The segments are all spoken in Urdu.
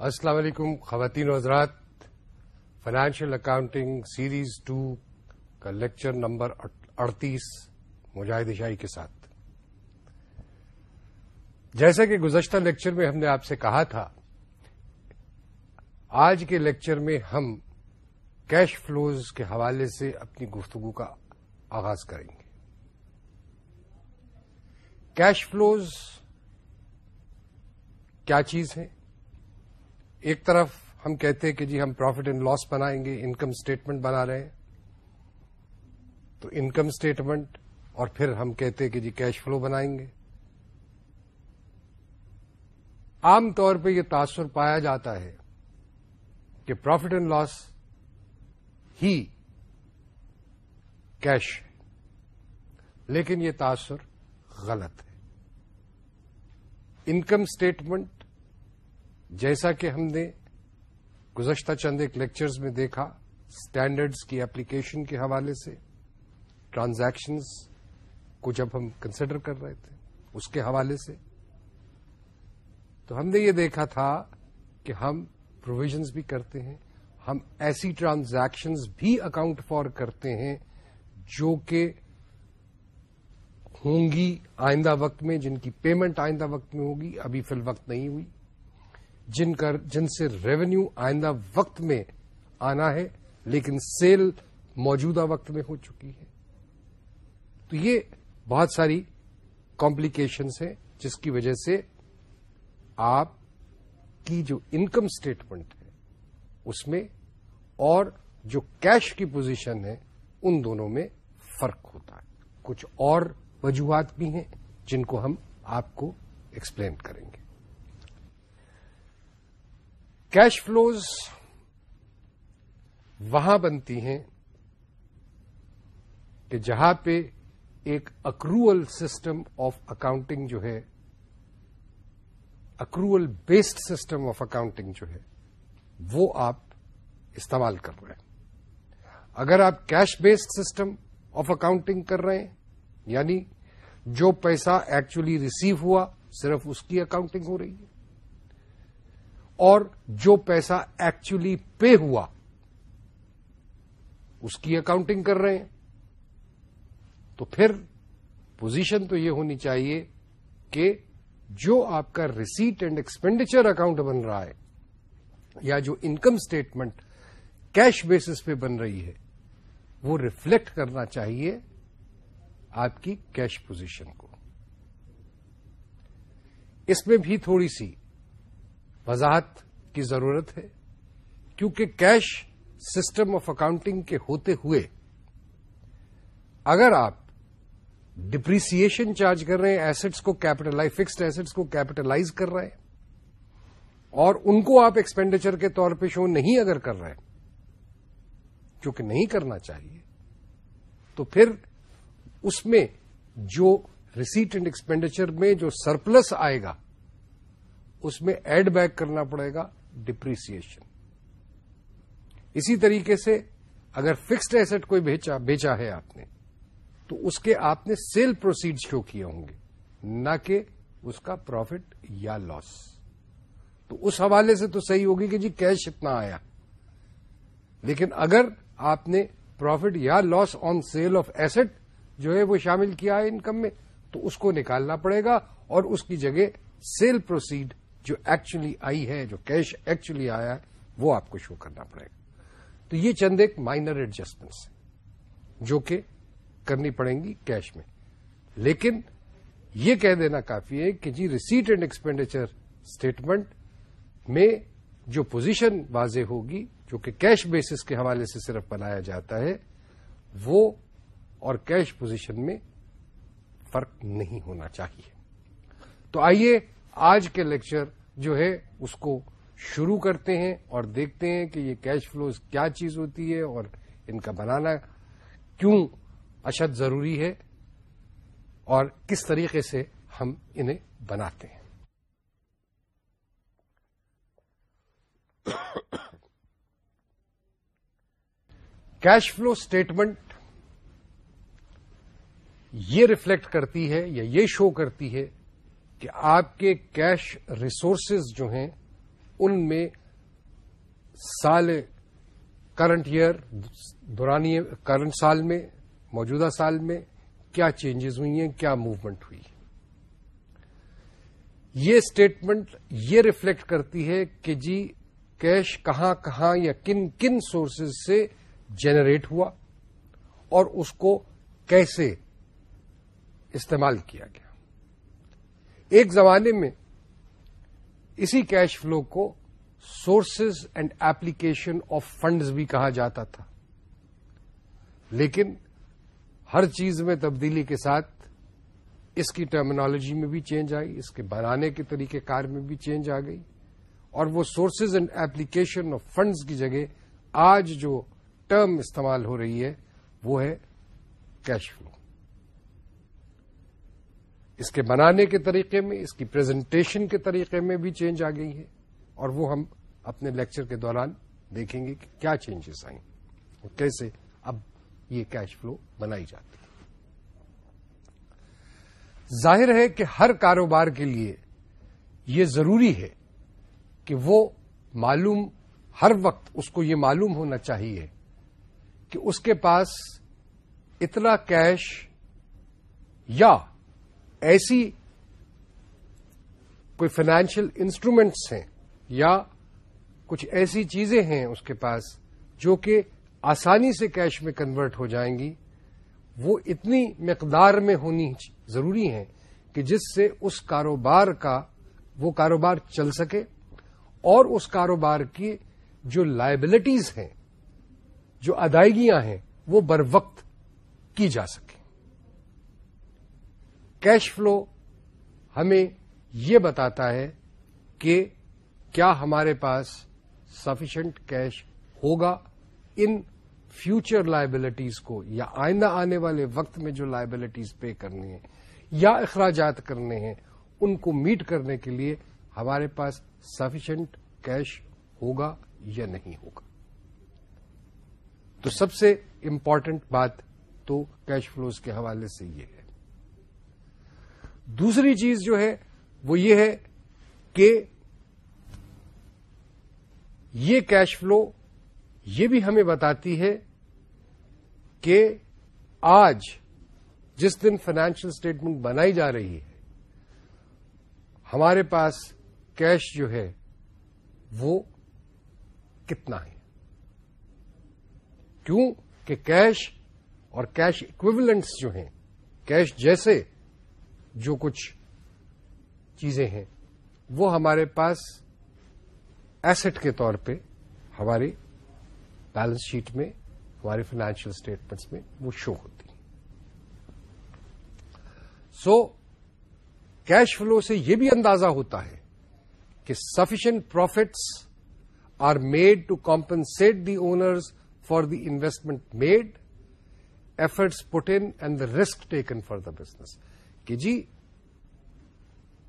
السلام علیکم، خواتین و حضرات۔ فائنانشیل اکاؤنٹنگ سیریز ٹو کا لیکچر نمبر اڑتیس مجاہد شاہی کے ساتھ۔ جیسا کہ گزشتہ لیکچر میں ہم نے آپ سے کہا تھا، آج کے لیکچر میں ہم کیش فلوز کے حوالے سے اپنی گفتگو کا آغاز کریں گے۔ کیش فلوز کیا چیز ہے ایک طرف ہم کہتے ہیں کہ جی ہم پروفٹ اینڈ لاس بنائیں گے انکم اسٹیٹمنٹ بنا رہے ہیں۔ تو انکم اسٹیٹمنٹ اور پھر ہم کہتے ہیں کہ جی کیش فلو بنائیں گے۔ عام طور پہ یہ تاثر پایا جاتا ہے کہ پروفٹ اینڈ لاس ہی کیش لیکن یہ تاثر غلط ہے۔ انکم اسٹیٹمنٹ جیسا کہ ہم نے گزشتہ چند ایک لیکچرز میں دیکھا اسٹینڈرڈز کی اپلیکیشن کے حوالے سے ٹرانزیکشنز کو جب ہم کنسیڈر کر رہے تھے، اس کے حوالے سے۔ تو ہم نے یہ دیکھا تھا کہ ہم پروویژنز بھی کرتے ہیں، ہم ایسی ٹرانزیکشنز بھی اکاؤنٹ فار کرتے ہیں جو کہ ہوں گی آئندہ وقت میں، جن کی پیمنٹ آئندہ وقت میں ہوگی، ابھی فی الوقت نہیں ہوئی۔ جن کا جن سے ریونیو آئندہ وقت میں آنا ہے، لیکن سیل موجودہ وقت میں ہو چکی ہے۔ تو یہ بہت ساری کمپلیکیشنس ہیں، جس کی وجہ سے آپ کی جو انکم اسٹیٹمنٹ ہے، اس میں اور جو کیش کی پوزیشن ہے، ان دونوں میں فرق ہوتا ہے۔ کچھ اور وجوہات بھی ہیں جن کو ہم آپ کو ایکسپلین کریں گے۔ کیش فلوز وہاں بنتی ہیں کہ جہاں پہ ایک اکروول سسٹم آف اکاؤنٹنگ جو ہے، accrual based system of accounting جو ہے، وہ آپ استعمال کر رہے ہیں۔ اگر آپ cash based system of accounting کر رہے ہیں یعنی جو پیسہ ایکچولی ریسیو ہوا، صرف اس کی اکاؤنٹنگ ہو رہی ہے۔ اور جو پیسہ ایکچولی پے ہوا، اس کی اکاؤنٹنگ کر رہے ہیں۔ تو پھر پوزیشن تو یہ ہونی چاہیے کہ جو آپ کا ریسیٹ اینڈ ایکسپینڈیچر اکاؤنٹ بن رہا ہے یا جو انکم اسٹیٹمنٹ کیش بیسس پہ بن رہی ہے، وہ ریفلیکٹ کرنا چاہیے آپ کی کیش پوزیشن کو۔ اس میں بھی تھوڑی سی وضاحت کی ضرورت ہے، کیونکہ کیش سسٹم آف اکاؤنٹنگ کے ہوتے ہوئے اگر آپ ڈپریسیشن چارج کر رہے ہیں ایسٹس کو کیپٹلائز فکسڈ ایسٹس کو کیپٹلائز کر رہے ہیں، اور ان کو آپ ایکسپینڈیچر کے طور پہ شو نہیں اگر کر رہے کیونکہ نہیں کرنا چاہیے، تو پھر اس میں جو ریسیٹ اینڈ ایکسپینڈیچر میں جو سرپلس آئے گا اس میں ایڈ بیک کرنا پڑے گا ڈپریسیشن اسی طریقے سے اگر فکسڈ ایسٹ کوئی بیچا بیچا ہے آپ نے، تو اس کے آپ نے سیل پروسیڈ شو کیے ہوں گے، نہ کہ اس کا پروفٹ یا لاس تو اس حوالے سے تو صحیح ہوگی کہ جی کیش اتنا آیا۔ لیکن اگر آپ نے پروفٹ یا loss on sale of asset جو ہے وہ شامل کیا ہے انکم میں، تو اس کو نکالنا پڑے گا اور اس کی جگہ سیل پروسیڈ جو ایکچولی آئی ہے، جو کیش ایکچولی آیا ہے، وہ آپ کو شو کرنا پڑے گا۔ تو یہ چند ایک مائنر ایڈجسٹمنٹس جو کہ کرنی پڑیں گی کیش میں۔ لیکن یہ کہہ دینا کافی ہے کہ جی ریسیٹ اینڈ ایکسپینڈیچر اسٹیٹمنٹ میں جو پوزیشن واضح ہوگی، جو کہ کیش بیسس کے حوالے سے صرف بنایا جاتا ہے، وہ اور کیش پوزیشن میں فرق نہیں ہونا چاہیے۔ تو آئیے آج کے لیکچر جو ہے، اس کو شروع کرتے ہیں اور دیکھتے ہیں کہ یہ کیش فلوز کیا چیز ہوتی ہے اور ان کا بنانا کیوں اشد ضروری ہے اور کس طریقے سے ہم انہیں بناتے ہیں۔ کیش فلو اسٹیٹمنٹ یہ ریفلیکٹ کرتی ہے یا یہ شو کرتی ہے کہ آپ کے کیش ریسورسز جو ہیں، ان میں سال کرنٹ ایئر دورانی کرنٹ سال میں، موجودہ سال میں کیا چینجز ہوئی ہیں، کیا موومنٹ ہوئی یہ اسٹیٹمنٹ یہ ریفلیکٹ کرتی ہے کہ جی کیش کہاں کہاں یا کن کن سورسز سے جنریٹ ہوا اور اس کو کیسے استعمال کیا گیا۔ ایک زمانے میں اسی کیش فلو کو sources and application of funds بھی کہا جاتا تھا۔ لیکن ہر چیز میں تبدیلی کے ساتھ اس کی ٹرمنالوجی میں بھی چینج آئی، اس کے بنانے کے طریقہ کار میں بھی چینج آ گئی۔ اور وہ sources and application of funds کی جگہ آج جو ٹرم استعمال ہو رہی ہے، وہ ہے کیش فلو۔ اس کے بنانے کے طریقے میں، اس کی پریزنٹیشن کے طریقے میں بھی چینج آ گئی ہے۔ اور وہ ہم اپنے لیکچر کے دوران دیکھیں گے کہ کیا چینجز آئیں۔ اور کیسے اب یہ کیش فلو بنائی جاتی ہے۔ ظاہر ہے کہ ہر کاروبار کے لیے یہ ضروری ہے کہ وہ معلوم، ہر وقت اس کو یہ معلوم ہونا چاہیے کہ اس کے پاس اتنا کیش یا ایسی کوئی فائنینشیل انسٹرومینٹس ہیں یا کچھ ایسی چیزیں ہیں اس کے پاس جو کہ آسانی سے کیش میں کنورٹ ہو جائیں گی، وہ اتنی مقدار میں ہونی ضروری ہیں کہ جس سے اس کاروبار کا وہ کاروبار چل سکے اور اس کاروبار کی جو لائبلٹیز ہیں، جو ادائیگیاں ہیں، وہ بر وقت کی جا سکیں۔ کیش فلو ہمیں یہ بتاتا ہے کہ کیا ہمارے پاس سفیشنٹ کیش ہوگا ان فیوچر لائبلٹیز کو یا آئندہ آنے والے وقت میں جو لائبلٹیز پے کرنی ہیں یا اخراجات کرنے ہیں، ان کو میٹ کرنے کے لیے ہمارے پاس سفیشنٹ کیش ہوگا یا نہیں ہوگا۔ تو سب سے امپورٹنٹ بات تو کیش فلوز کے حوالے سے یہ ہے۔ دوسری چیز جو ہے وہ یہ ہے کہ یہ کیش فلو یہ بھی ہمیں بتاتی ہے کہ آج جس دن فائنینشیل اسٹیٹمنٹ بنائی جا رہی ہے، ہمارے پاس کیش جو ہے وہ کتنا ہے؟ کیوں کہ کیش اور کیش اکویولنٹس جو ہیں کیش جیسے جو کچھ چیزیں ہیں، وہ ہمارے پاس ایسٹ کے طور پہ، ہماری بیلنس شیٹ میں، ہماری فائنینشیل اسٹیٹمنٹس میں وہ شو ہوتی ہیں۔ سو کیش فلو سے یہ بھی اندازہ ہوتا ہے کہ sufficient profits are made to compensate the owners for the investment made efforts put in and the risk taken for the business کہ جی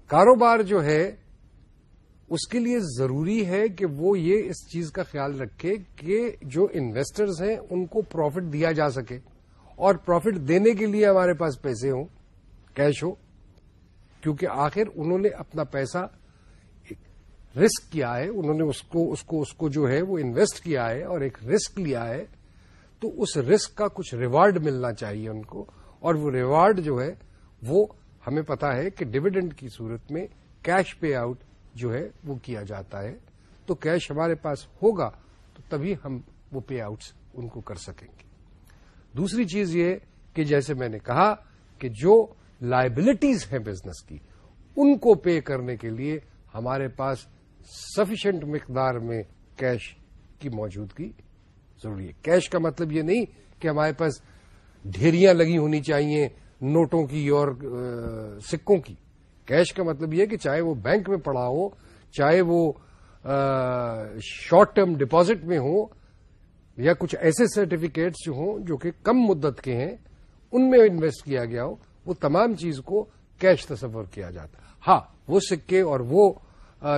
کاروبار جو ہے، اس کے لیے ضروری ہے کہ وہ یہ اس چیز کا خیال رکھے کہ جو انویسٹرز ہیں، ان کو پروفٹ دیا جا سکے۔ اور پروفٹ دینے کے لیے ہمارے پاس پیسے ہوں کیش ہو۔ کیونکہ آخر انہوں نے اپنا پیسہ رسک کیا ہے، انہوں نے اس کو اس کو اس کو جو ہے، وہ انویسٹ کیا ہے اور ایک رسک لیا ہے۔ تو اس رسک کا کچھ ریوارڈ ملنا چاہیے ان کو۔ اور وہ ریوارڈ جو ہے وہ ہمیں پتا ہے کہ ڈویڈنڈ کی صورت میں کیش پے آؤٹ جو ہے وہ کیا جاتا ہے۔ تو کیش ہمارے پاس ہوگا تو تبھی ہم وہ پے آؤٹس ان کو کر سکیں گے۔ دوسری چیز یہ کہ جیسے میں نے کہا کہ جو لائبلٹیز ہیں بزنس کی، ان کو پے کرنے کے لیے ہمارے پاس سفیشنٹ مقدار میں کیش کی موجودگی ضروری ہے۔ کیش کا مطلب یہ نہیں کہ ہمارے پاس ڈھیریاں لگی ہونی چاہیے نوٹوں کی اور سکوں کی۔ کیش کا مطلب یہ کہ چاہے وہ بینک میں پڑا ہو، چاہے وہ شارٹ ٹرم ڈپازٹ میں ہو، یا کچھ ایسے سرٹیفکیٹس جو ہوں جو کہ کم مدت کے ہیں، ان میں انویسٹ کیا گیا ہو، وہ تمام چیز کو کیش تصور کیا جاتا ہاں وہ سکے اور وہ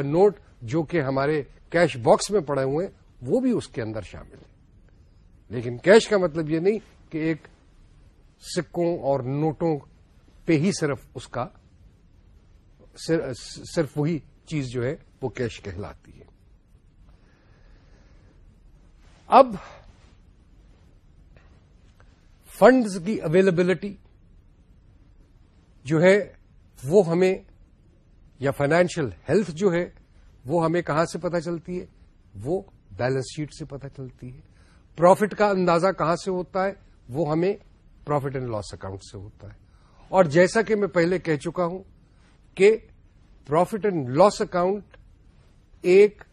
نوٹ جو کہ ہمارے کیش باکس میں پڑے ہوئے ہیں وہ بھی اس کے اندر شامل ہیں۔ لیکن کیش کا مطلب یہ نہیں کہ ایک سکوں اور نوٹوں پہ ہی صرف اس کا صرف وہی چیز جو ہے وہ کیش کہلاتی ہے۔ اب فنڈز کی اویلیبلٹی جو ہے وہ ہمیں یا فائنینشیل ہیلتھ جو ہے وہ ہمیں کہاں سے پتہ چلتی ہے؟ وہ بیلنس شیٹ سے پتہ چلتی ہے۔ پروفٹ کا اندازہ کہاں سے ہوتا ہے؟ وہ ہمیں پروفٹ اینڈ لاس اکاؤنٹ سے ہوتا ہے۔ اور جیسا کہ میں پہلے کہہ چکا ہوں کہ پروفٹ اینڈ لاس اکاؤنٹ ایک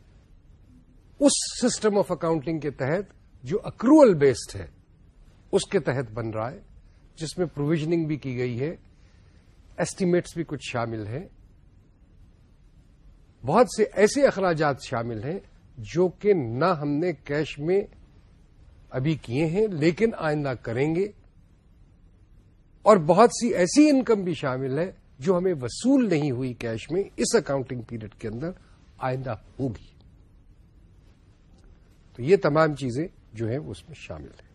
اس سسٹم آف اکاؤنٹنگ کے تحت جو اکروول بیسڈ ہے، اس کے تحت بن رہا ہے، جس میں پروویژنگ بھی کی گئی ہے، ایسٹیمیٹس بھی کچھ شامل ہیں۔ بہت سے ایسے اخراجات شامل ہیں جو کہ نہ ہم نے کیش میں ابھی کیے ہیں، لیکن آئندہ کریں گے۔ اور بہت سی ایسی انکم بھی شامل ہے جو ہمیں وصول نہیں ہوئی کیش میں اس اکاؤنٹنگ پیریڈ کے اندر آئندہ ہوگی۔ تو یہ تمام چیزیں جو ہیں اس میں شامل ہیں۔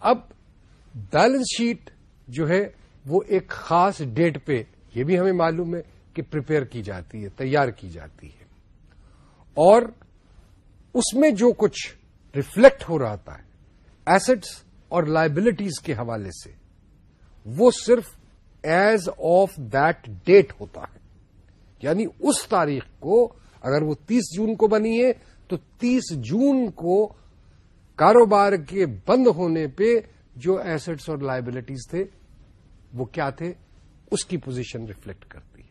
اب بیلنس شیٹ جو ہے وہ ایک خاص ڈیٹ پہ یہ بھی ہمیں معلوم ہے کہ پریپیئر کی جاتی ہے، تیار کی جاتی ہے۔ اور اس میں جو کچھ ریفلیکٹ ہو رہا ہے ایسٹس اور لائبلٹیز کے حوالے سے وہ صرف ایز آف دیٹ ڈیٹ ہوتا ہے۔ یعنی اس تاریخ کو اگر وہ تیس جون کو بنی ہے، تو تیس جون کو کاروبار کے بند ہونے پہ جو ایسٹس اور لائبلٹیز تھے، وہ کیا تھے؟ اس کی پوزیشن ریفلیکٹ کرتی ہے۔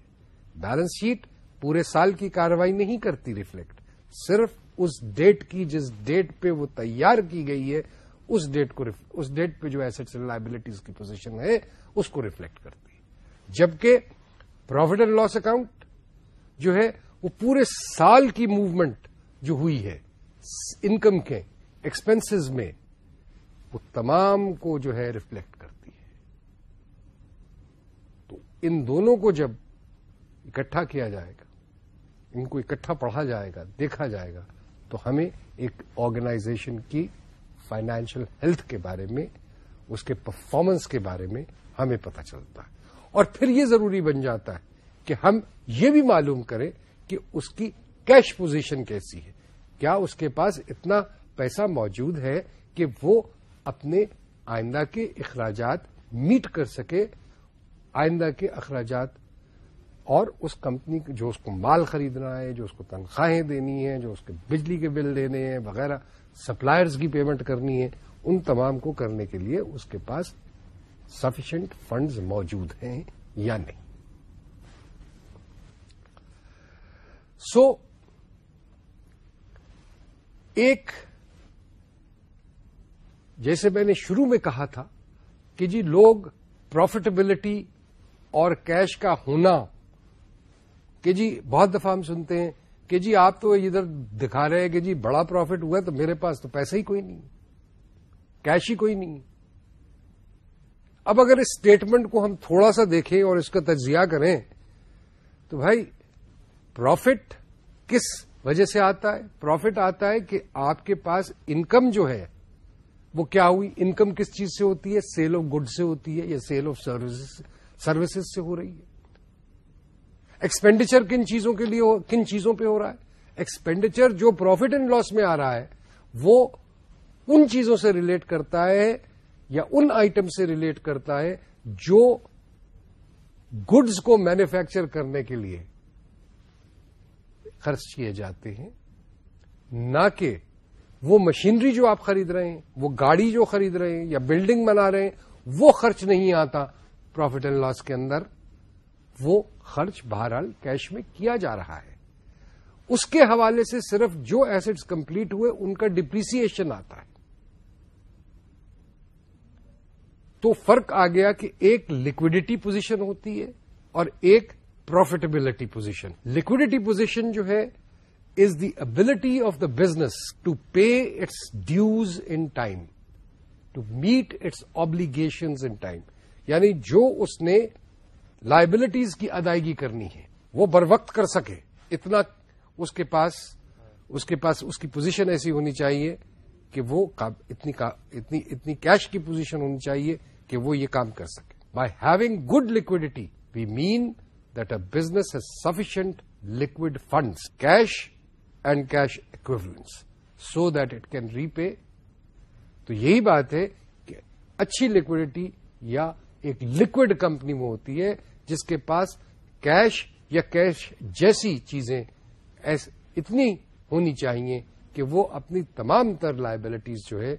بیلنس شیٹ پورے سال کی کاروائی نہیں کرتی ریفلیکٹ صرف اس ڈیٹ کی جس ڈیٹ پہ وہ تیار کی گئی ہے اس ڈیٹ کو اس ڈیٹ پہ جو ایسٹس اینڈ لائبلٹیز کی پوزیشن ہے، اس کو ریفلیکٹ کرتی ہے۔ جبکہ پروفٹ اینڈ لاس اکاؤنٹ جو ہے، وہ پورے سال کی موومنٹ جو ہوئی ہے انکم کے ایکسپینسز میں، وہ تمام کو جو ہے ریفلیکٹ کرتی ہے۔ تو ان دونوں کو جب اکٹھا کیا جائے گا، ان کو اکٹھا پڑھا جائے گا، دیکھا جائے گا، تو ہمیں ایک آرگنائزیشن کی فائنینشیل ہیلتھ کے بارے میں، اس کے پرفارمنس کے بارے میں ہمیں پتہ چلتا ہے۔ اور پھر یہ ضروری بن جاتا ہے کہ ہم یہ بھی معلوم کریں کہ اس کی کیش پوزیشن کیسی ہے۔ کیا اس کے پاس اتنا پیسہ موجود ہے کہ وہ اپنے آئندہ کے اخراجات میٹ کر سکے؟ آئندہ کے اخراجات اور اس کمپنی جو اس کو مال خریدنا ہے، جو اس کو تنخواہیں دینی ہے جو اس کے بجلی کے بل دینے ہیں، وغیرہ۔ سپلائرز کی پیمنٹ کرنی ہے ان تمام کو کرنے کے لیے اس کے پاس سفیشینٹ فنڈز موجود ہیں یا نہیں۔ سو so, ایک جیسے میں نے شروع میں کہا تھا کہ جی لوگ پروفیٹیبلٹی اور کیش کا ہونا کہ جی بہت دفعہ ہم سنتے ہیں کہ جی آپ تو ادھر دکھا رہے ہیں کہ جی بڑا پروفٹ ہوا تو میرے پاس تو پیسہ ہی کوئی نہیں کیش ہی کوئی نہیں اب اگر اس اسٹیٹمنٹ کو ہم تھوڑا سا دیکھیں اور اس کا تجزیہ کریں تو بھائی پروفٹ کس وجہ سے آتا ہے؟ پروفٹ آتا ہے کہ آپ کے پاس انکم جو ہے وہ کیا ہوئی؟ انکم کس چیز سے ہوتی ہے؟ سیل آف گڈ سے ہوتی ہے یا سیل آف سروسز سے ہو رہی ہے؟ ایکسپینڈیچر کن چیزوں کے لیے کن چیزوں پہ ہو رہا ہے؟ ایکسپینڈیچر جو پروفٹ اینڈ لاس میں آ رہا ہے، وہ ان چیزوں سے ریلیٹ کرتا ہے یا ان آئٹم سے ریلیٹ کرتا ہے جو گڈز کو مینوفیکچر کرنے کے لیے خرچ کیے جاتے ہیں۔ نہ کہ وہ مشینری جو آپ خرید رہے ہیں، وہ گاڑی جو خرید رہے ہیں یا بلڈنگ بنا رہے ہیں، وہ خرچ نہیں آتا پروفٹ اینڈ لاس کے اندر۔ وہ خرچ بہرحال کیش میں کیا جا رہا ہے۔ اس کے حوالے سے صرف جو ایسٹس کمپلیٹ ہوئے، ان کا ڈپریسیشن آتا ہے۔ تو فرق آ گیا کہ ایک لکوڈیٹی پوزیشن ہوتی ہے اور ایک پروفیٹیبلٹی پوزیشن لکوڈیٹی پوزیشن جو ہے is the ability of the business to pay its dues in time to meet its obligations in time یعنی جو اس نے لائبلٹیز کی ادائیگی کرنی ہے۔ وہ بر وقت کر سکے۔ اتنا اس کے پاس، اس کے پاس، اس کی پوزیشن ایسی ہونی چاہیے کہ وہ اتنی اتنی اتنی کیش کی پوزیشن ہونی چاہیے کہ وہ یہ کام کر سکے۔ By having good liquidity we mean that a business has sufficient liquid funds cash and cash equivalents so that it can repay تو یہی بات ہے کہ اچھی لکوڈیٹی یا ایک لکوڈ کمپنی میں ہوتی ہے جس کے پاس کیش یا کیش جیسی چیزیں اتنی ہونی چاہیے کہ وہ اپنی تمام تر لائبلٹیز جو ہے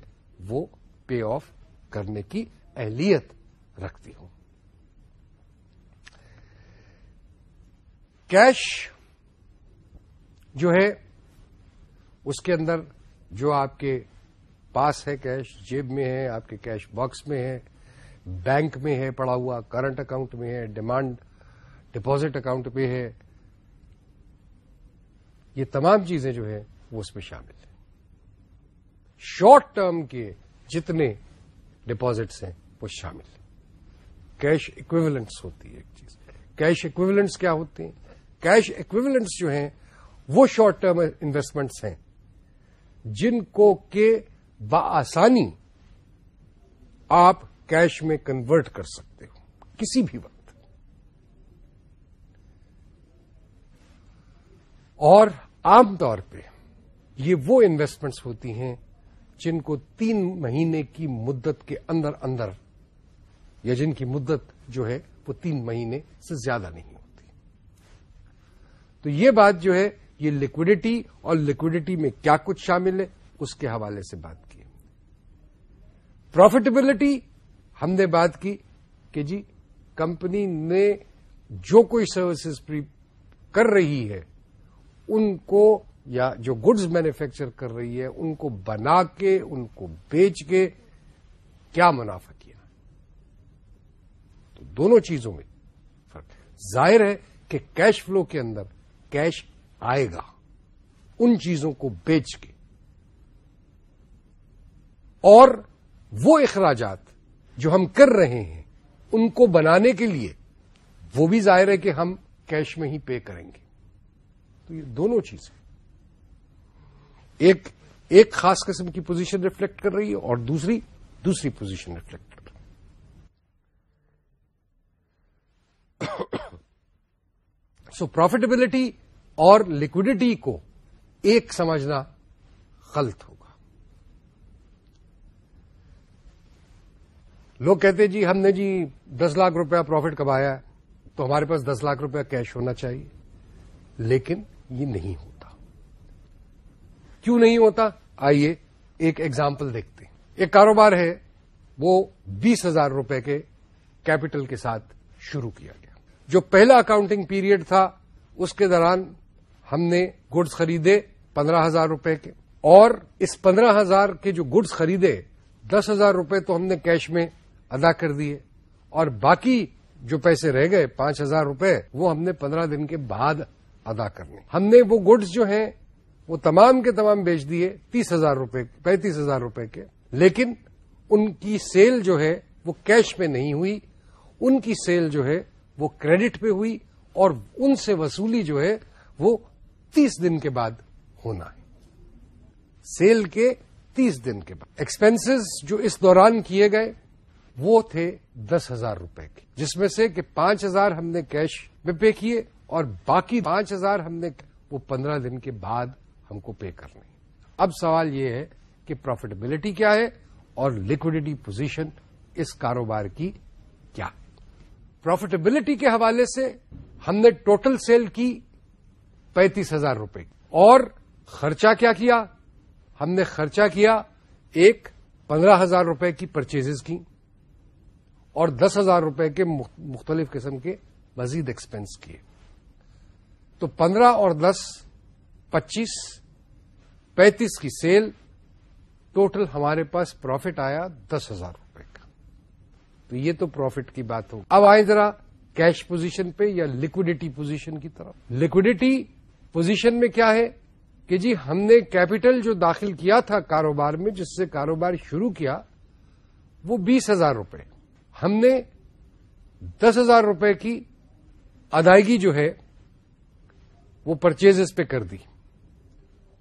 وہ پے آف کرنے کی اہلیت رکھتی ہوں۔ کیش جو ہے اس کے اندر جو آپ کے پاس ہے کیش جیب میں ہے، آپ کے کیش باکس میں ہے بینک میں ہے، پڑا ہوا کرنٹ اکاؤنٹ میں ہے ڈیمانڈ ڈپازٹ اکاؤنٹ پہ ہے۔ یہ تمام چیزیں جو ہے وہ اس میں شامل ہیں۔ شارٹ ٹرم کے جتنے ڈپازٹس ہیں، وہ شامل ہیں۔ کیش اکویولنٹس ہوتی ہے ایک چیز۔ کیش اکویولنٹس کیا ہوتے ہیں؟ کیش اکویولنٹس جو ہیں، وہ شارٹ ٹرم انویسٹمنٹس ہیں۔ جن کو کہ بآسانی آپ کیش میں کنورٹ کر سکتے ہو، کسی بھی وقت۔ اور عام طور پہ یہ وہ انویسٹمنٹس ہوتی ہیں جن کو تین مہینے کی مدت کے اندر اندر، یا جن کی مدت جو ہے وہ تین مہینے سے زیادہ نہیں ہوتی۔ تو یہ بات جو ہے، یہ لکوڈیٹی اور لکوڈیٹی میں کیا کچھ شامل ہے، اس کے حوالے سے بات کی۔ پروفیٹیبلٹی ہم نے بات کی کہ جی کمپنی نے جو کوئی سروسز کر رہی ہے، ان کو یا جو گڈز مینوفیکچر کر رہی ہے، ان کو بنا کے، ان کو بیچ کے کیا منافع کیا؟ تو دونوں چیزوں میں فرق ظاہر ہے کہ کیش فلو کے اندر کیش آئے گا، ان چیزوں کو بیچ کے۔ اور وہ اخراجات جو ہم کر رہے ہیں، ان کو بنانے کے لیے، وہ بھی ظاہر ہے کہ ہم کیش میں ہی پے کریں گے۔ تو یہ دونوں چیزیں ایک ایک خاص قسم کی پوزیشن ریفلیکٹ کر رہی ہے اور دوسری دوسری پوزیشن ریفلیکٹ کر رہی ہے۔ سو پروفیٹیبلٹی اور لکوڈیٹی کو ایک سمجھنا غلط ہوگا۔ لوگ کہتے جی ہم نے جی دس لاکھ روپیہ پروفٹ کمایا ہے، تو ہمارے پاس دس لاکھ روپیہ کیش ہونا چاہیے۔ لیکن یہ نہیں ہوتا۔ کیوں نہیں ہوتا؟ آئیے ایک ایگزامپل دیکھتے ہیں۔ ایک کاروبار ہے، وہ بیس ہزار روپے کے کیپٹل کے ساتھ شروع کیا گیا۔ جو پہلا اکاؤنٹنگ پیریڈ تھا، اس کے دوران ہم نے گڈز خریدے پندرہ ہزار روپے کے۔ اور اس پندرہ ہزار کے جو گڈز خریدے، دس ہزار روپے تو ہم نے کیش میں ادا کر دیے۔ اور باقی جو پیسے رہ گئے، پانچ ہزار روپے، وہ ہم نے پندرہ دن کے بعد ادا کرنے۔ ہم نے وہ گڈز جو ہیں، وہ تمام کے تمام بیچ دیے، تیس ہزار روپے، پینتیس ہزار روپے کے۔ لیکن ان کی سیل جو ہے، وہ کیش میں نہیں ہوئی۔ ان کی سیل جو ہے، وہ کریڈٹ پہ ہوئی۔ اور ان سے وصولی جو ہے، وہ تیس دن کے بعد ہونا ہے۔ سیل کے تیس دن کے بعد۔ ایکسپینسز جو اس دوران کیے گئے وہ تھے دس ہزار روپے کے، جس میں سے کہ پانچ ہزار ہم نے کیش میں پے کیے اور باقی پانچ ہزار ہم نے وہ پندرہ دن کے بعد ہم کو پے کرنے اب سوال یہ ہے کہ پروفیٹیبلٹی کیا ہے اور لکوڈیٹی پوزیشن اس کاروبار کی کیا پروفیٹیبلٹی کے حوالے سے ہم نے ٹوٹل سیل کی پینتیس ہزار روپے اور خرچہ کیا کیا؟ ہم نے خرچہ کیا ایک پندرہ ہزار روپے کی پرچیز کی۔ اور دس ہزار روپے کے مختلف قسم کے مزید ایکسپینس کیے۔ تو پندرہ اور دس، پچیس، پینتیس کی سیل ٹوٹل ہمارے پاس پروفٹ آیا دس ہزار روپے کا۔ تو یہ تو پروفٹ کی بات ہو۔ اب آئے ذرا کیش پوزیشن پہ یا لکوڈیٹی پوزیشن کی طرف۔ لکوڈیٹی پوزیشن میں کیا ہے کہ جی ہم نے کیپٹل جو داخل کیا تھا کاروبار میں، جس سے کاروبار شروع کیا، وہ بیس ہزار روپے۔ ہم نے دس ہزار روپے کی ادائیگی جو ہے وہ پرچیز پہ کر دی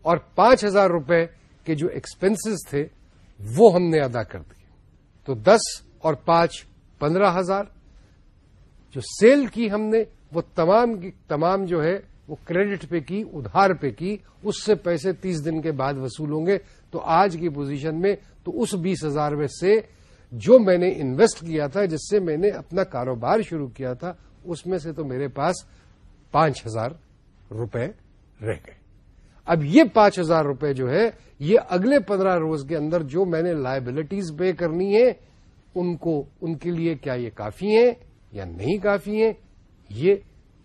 اور پانچ ہزار روپے کے جو ایکسپینسز تھے وہ ہم نے ادا کر دیے تو دس اور پانچ پندرہ ہزار۔ جو سیل کی ہم نے، وہ تمام کی، تمام جو ہے، وہ کریڈٹ پہ کی، ادھار پہ کی۔ اس سے پیسے تیس دن کے بعد وصول ہوں گے۔ تو آج کی پوزیشن میں تو اس بیس ہزار میں سے جو میں نے انویسٹ کیا تھا، جس سے میں نے اپنا کاروبار شروع کیا تھا، اس میں سے تو میرے پاس پانچ ہزار روپے رہ گئے۔ اب یہ پانچ ہزار روپے جو ہے، یہ اگلے پندرہ روز کے اندر جو میں نے لائبلٹیز پے کرنی ہے ان کو، ان کے لیے کیا یہ کافی ہیں یا نہیں کافی ہیں؟ یہ،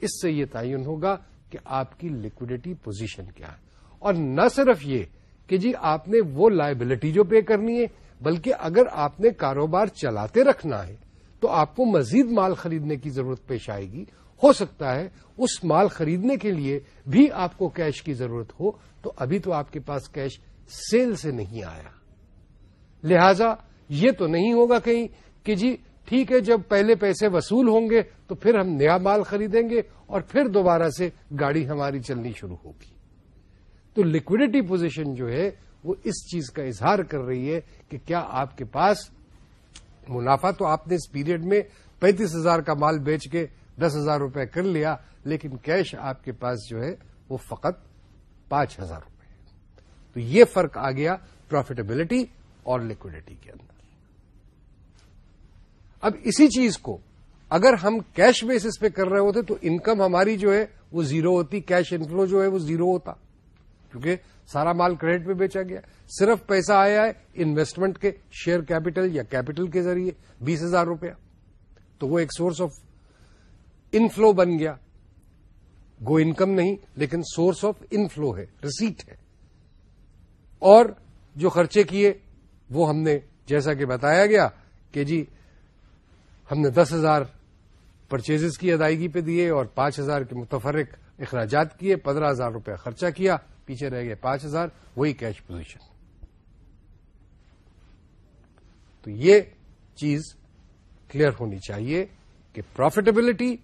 اس سے یہ تعین ہوگا کہ آپ کی لکوڈیٹی پوزیشن کیا ہے۔ اور نہ صرف یہ کہ جی آپ نے وہ لائبلٹی جو پے کرنی ہے بلکہ اگر آپ نے کاروبار چلاتے رکھنا ہے، تو آپ کو مزید مال خریدنے کی ضرورت پیش آئے گی۔ ہو سکتا ہے اس مال خریدنے کے لیے بھی آپ کو کیش کی ضرورت ہو، تو ابھی تو آپ کے پاس کیش سیل سے نہیں آیا۔ لہذا یہ تو نہیں ہوگا کہیں کہ جی ٹھیک ہے، جب پہلے پیسے وصول ہوں گے تو پھر ہم نیا مال خریدیں گے اور پھر دوبارہ سے گاڑی ہماری چلنی شروع ہوگی۔ تو لکوڈیٹی پوزیشن جو ہے وہ اس چیز کا اظہار کر رہی ہے کہ کیا آپ کے پاس منافع تو آپ نے اس پیریڈ میں پینتیس ہزار کا مال بیچ کے دس ہزار روپے کر لیا، لیکن کیش آپ کے پاس جو ہے وہ فقط پانچ ہزار روپے تو یہ فرق آ گیا پروفیٹیبلٹی اور لکوڈیٹی کے اندر۔ اب اسی چیز کو اگر ہم کیش بیسس پہ کر رہے ہوتے تو انکم ہماری جو ہے وہ زیرو ہوتی کیش انفلو جو ہے وہ زیرو ہوتا۔ کیونکہ سارا مال کریڈٹ پہ بیچا گیا صرف پیسہ آیا ہے انویسٹمنٹ کے شیئر کیپٹل یا کیپٹل کے ذریعے بیس ہزار روپیہ۔ تو وہ ایک سورس آف انفلو بن گیا۔ گو انکم نہیں، لیکن سورس آف انفلو ہے ریسیٹ ہے۔ اور جو خرچے کیے، وہ ہم نے، جیسا کہ بتایا گیا کہ جی ہم نے دس ہزار پرچیز کی ادائیگی پہ دیے اور پانچ ہزار کے متفرق اخراجات کیے، پندرہ ہزار روپے خرچہ کیا۔ پیچھے رہ گئے پانچ ہزار، وہی کیش پوزیشن تو یہ چیز کلیئر ہونی چاہیے کہ پروفیٹیبلٹی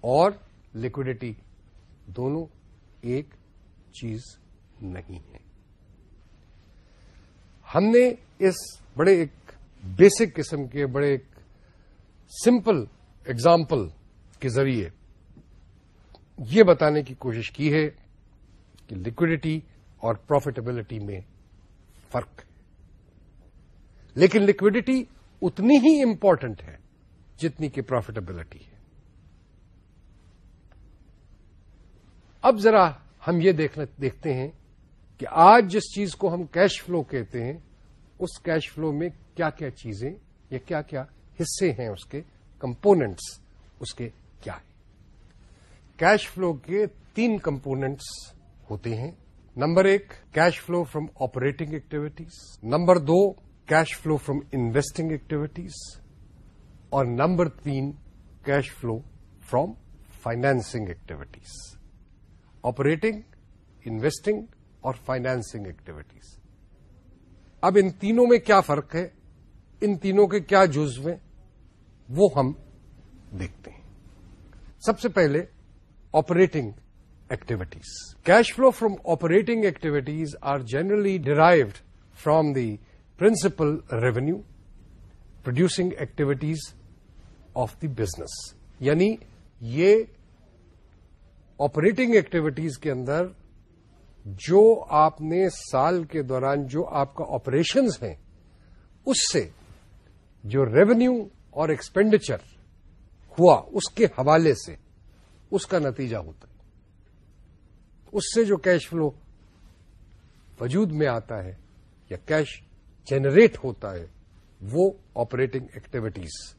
اور لکوڈیٹی دونوں ایک چیز نہیں ہے۔ ہم نے اس بڑے ایک بیسک قسم کے، بڑے ایک سمپل اگزامپل کے ذریعے یہ بتانے کی کوشش کی ہے۔ کہ لکوڈیٹی اور پروفیٹیبلٹی میں فرق ہے۔ لیکن لکوڈیٹی اتنی ہی امپورٹنٹ ہے جتنی کہ پروفیٹیبلٹی ہے۔ اب ذرا ہم یہ دیکھتے ہیں کہ آج جس چیز کو ہم کیش فلو کہتے ہیں، اس کیش فلو میں کیا کیا چیزیں یا کیا کیا حصے ہیں اس کے کمپوننٹس اس کے کیا ہیں۔ کیش فلو کے تین کمپوننٹس ہوتے ہیں۔ نمبر ایک cash flow from operating activities number do cash flow from investing activities اور نمبر تین cash flow from financing activities operating investing اور فائنینسنگ ایکٹیویٹیز اب ان تینوں میں کیا فرق ہے؟ ان تینوں کے کیا جزو ہیں؟ وہ ہم دیکھتے ہیں۔ سب سے پہلے operating activities cash flow from operating activities are generally derived from the principal revenue producing activities of the business یعنی یہ آپریٹنگ ایکٹیویٹیز کے اندر جو آپ نے سال کے دوران جو آپ کا آپریشنز ہیں اس سے جو ریونیو اور ایکسپینڈیچر ہوا اس کے حوالے سے اس کا نتیجہ ہوتا ہے اس سے جو کیش فلو وجود میں آتا ہے یا کیش جنریٹ ہوتا ہے، وہ operating activities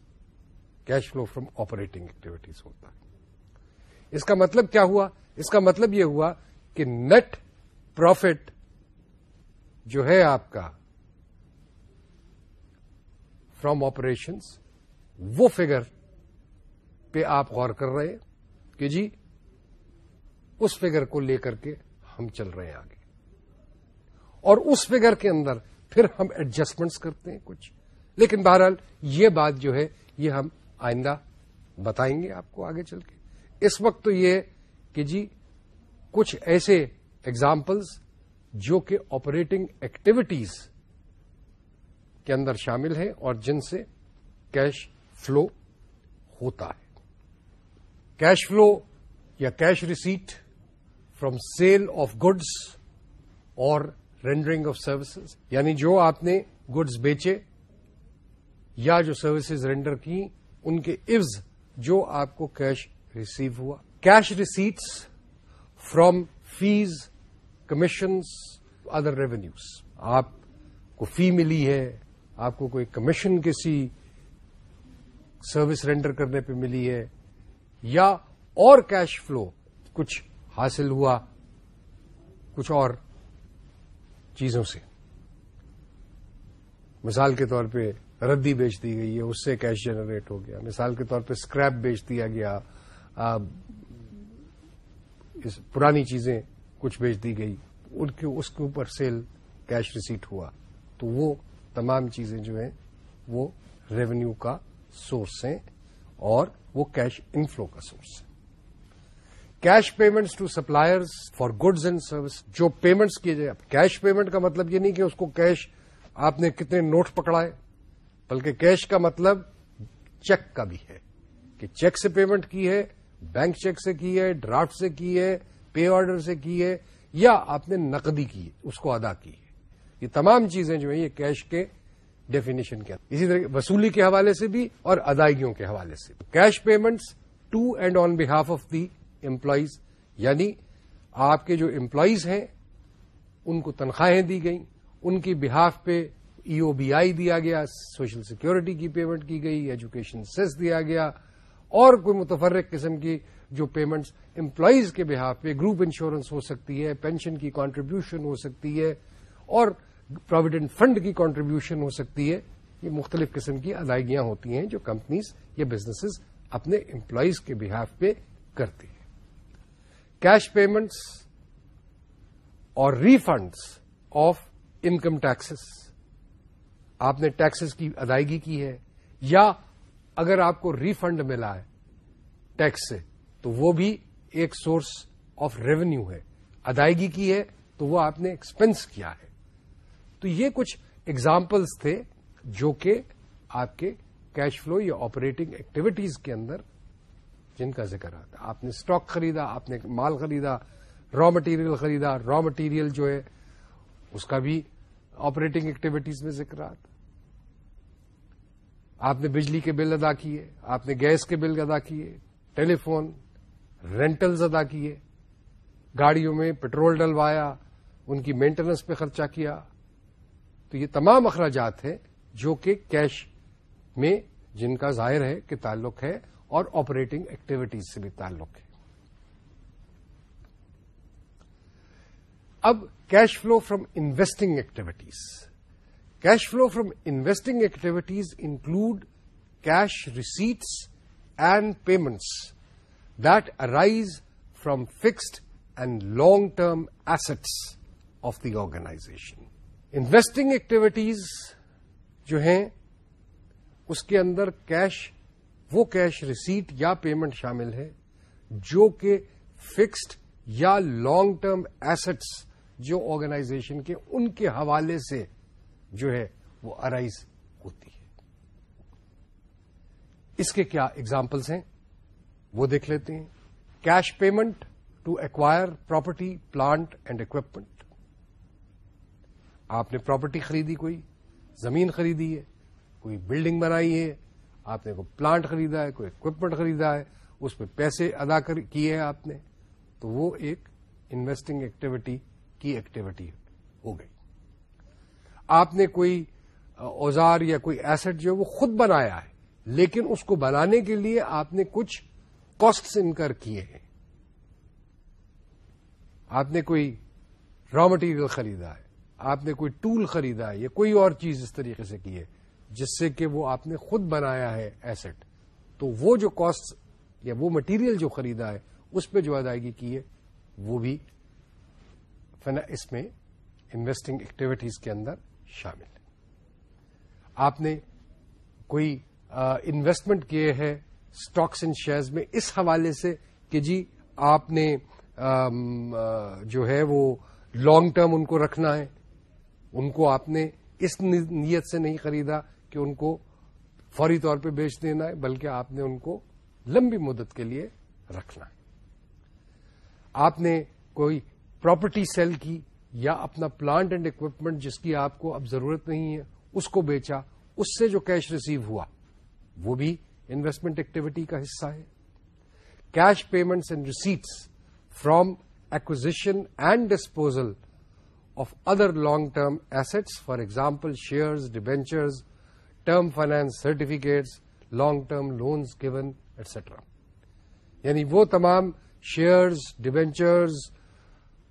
cash flow from operating activities ہوتا ہے۔ اس کا مطلب کیا ہوا؟ اس کا مطلب یہ ہوا کہ نیٹ پروفٹ جو ہے آپ کا فرام آپریشنس وہ فگر پہ آپ غور کر رہے کہ جی اس فگر کو لے کر کے ہم چل رہے ہیں آگے۔ اور اس فگر کے اندر پھر ہم ایڈجسٹمنٹس کرتے ہیں کچھ۔ لیکن بہرحال یہ بات جو ہے، یہ ہم آئندہ بتائیں گے آپ کو آگے چل کے۔ اس وقت تو یہ کہ جی کچھ ایسے ایگزامپلس جو کہ آپریٹنگ ایکٹیویٹیز کے اندر شامل ہیں اور جن سے کیش فلو ہوتا ہے۔ کیش فلو یا cash receipt from sale of goods or rendering of services. یعنی جو آپ نے گڈز بیچے یا جو سروسز رینڈر کی، ان کے عوض جو آپ کو کیش ریسیو ہوا۔ Cash receipts from fees commissions other revenues آپ کو فی ملی ہے، آپ کو کوئی کمیشن کسی سروس رینڈر کرنے پہ ملی ہے یا اور کیش فلو کچھ حاصل ہوا کچھ اور چیزوں سے۔ مثال کے طور پہ ردی بیچ دی گئی ہے، اس سے کیش جنریٹ ہو گیا۔ مثال کے طور پہ اسکریپ بیچ دیا گیا۔ پرانی چیزیں کچھ بیچ دی گئی۔ ان کے، اس کے اوپر سیل کیش ریسیٹ ہوا۔ تو وہ تمام چیزیں جو ہیں، وہ ریونیو کا سورس ہیں اور وہ کیش انفلو کا سورس ہے cash payments to suppliers for goods and service جو پیمنٹس کیے جائے کیش پیمنٹ کا مطلب یہ نہیں کہ اس کو کیش آپ نے کتنے نوٹ پکڑائے، بلکہ کیش کا مطلب چیک کا بھی ہے کہ چیک سے پیمنٹ کی ہے بینک چیک سے کی ہے ڈرافٹ سے کی ہے پے آرڈر سے کی ہے، یا آپ نے نقدی کی ہے اس کو ادا کی ہے. یہ تمام چیزیں جو ہیں، یہ کیش کے ڈیفینیشن کے اسی طرح وصولی کے حوالے سے بھی اور ادائیگیوں کے حوالے سے cash payments to and on behalf of the employees یعنی آپ کے جو امپلائیز ہیں، ان کو تنخواہیں دی گئیں، ان کی بہاف پہ ای او بی آئی دیا گیا سوشل سیکورٹی کی پیمنٹ کی گئی ایجوکیشن سیس دیا گیا، اور کوئی متفرق قسم کی جو پیمنٹس امپلائیز کے بہاف پہ گروپ انشورنس ہو سکتی ہے پینشن کی کانٹریبیوشن ہو سکتی ہے، اور پروویڈنٹ فنڈ کی کانٹریبیوشن ہو سکتی ہے۔ یہ مختلف قسم کی ادائیگیاں ہوتی ہیں جو کمپنیز یا بزنسز اپنے امپلائیز کے بہاف پہ کرتی ہیں۔ کیش پیمنٹس اور ریفنڈس آف انکم ٹیکسز آپ نے ٹیکسز کی ادائیگی کی ہے یا اگر آپ کو ریفنڈ ملا ہے ٹیکس سے تو وہ بھی ایک سورس آف ریونیو ہے۔ ادائیگی کی ہے تو وہ آپ نے ایکسپینس کیا ہے۔ تو یہ کچھ ایگزامپلس تھے جو کہ آپ کے کیش فلو یا آپریٹنگ ایکٹیویٹیز کے اندر جن کا ذکر آتا آپ نے اسٹاک خریدا، آپ نے مال خریدا را مٹیریل خریدا را مٹیریل جو ہے، اس کا بھی آپریٹنگ ایکٹیویٹیز میں ذکر آتا آپ نے بجلی کے بل ادا کیے، آپ نے گیس کے بل ادا کیے ٹیلی فون رینٹلز ادا کیے، گاڑیوں میں پٹرول ڈلوایا، ان کی مینٹیننس پہ خرچہ کیا۔ تو یہ تمام اخراجات ہیں جو کہ کیش میں جن کا ظاہر ہے کہ تعلق ہے اور آپریٹنگ ایکٹیویٹیز سے بھی تعلق ہے۔ اب cash flow from investing activities cash flow from investing activities include cash receipts and payments that arise from fixed and long term assets of the organization investing activities جو ہیں، اس کے اندر کیش وہ کیش ریسیٹ یا پیمنٹ شامل ہے جو کہ فکسڈ یا لانگ ٹرم ایسٹس جو آرگنائزیشن کے ان کے حوالے سے جو ہے وہ ارائیز ہوتی ہے۔ اس کے کیا ایگزامپلس ہیں؟ وہ دیکھ لیتے ہیں۔ Cash payment to acquire property plant and equipment آپ نے پراپرٹی خریدی، کوئی زمین خریدی ہے، کوئی بلڈنگ بنائی ہے آپ نے کوئی پلانٹ خریدا ہے، کوئی اکوپمنٹ خریدا ہے، اس پہ پیسے ادا کیے ہیں آپ نے، تو وہ ایک انویسٹنگ ایکٹیویٹی کی ایکٹیویٹی ہو گئی۔ آپ نے کوئی اوزار یا کوئی ایسٹ جو ہے وہ خود بنایا ہے، لیکن اس کو بنانے کے لیے آپ نے کچھ کاسٹ انکر کیے ہیں۔ آپ نے کوئی را مٹیریل خریدا ہے، آپ نے کوئی ٹول خریدا ہے یا کوئی اور چیز اس طریقے سے کی ہے۔ جس سے کہ وہ آپ نے خود بنایا ہے ایسٹ تو وہ جو کاسٹ یا وہ مٹیریل جو خریدا ہے، اس پہ جو ادائیگی کی ہے، وہ بھی اس میں انویسٹنگ ایکٹیویٹیز کے اندر شامل ہے۔ آپ نے کوئی انویسٹمنٹ کیے ہیں اسٹاکس اینڈ شیئرز میں، اس حوالے سے کہ جی آپ نے جو ہے وہ لانگ ٹرم ان کو رکھنا ہے، ان کو آپ نے اس نیت سے نہیں خریدا کہ ان کو فوری طور پہ بیچ دینا ہے، بلکہ آپ نے ان کو لمبی مدت کے لیے رکھنا ہے۔ آپ نے کوئی پراپرٹی سیل کی یا اپنا پلانٹ اینڈ اکوپمنٹ جس کی آپ کو اب ضرورت نہیں ہے، اس کو بیچا، اس سے جو کیش ریسیو ہوا، وہ بھی انویسٹمنٹ ایکٹیویٹی کا حصہ ہے۔ Cash payments and receipts from acquisition and disposal of other long term assets, for example, shares debentures term finance certificates long term loans given etcetera یعنی وہ تمام shares debentures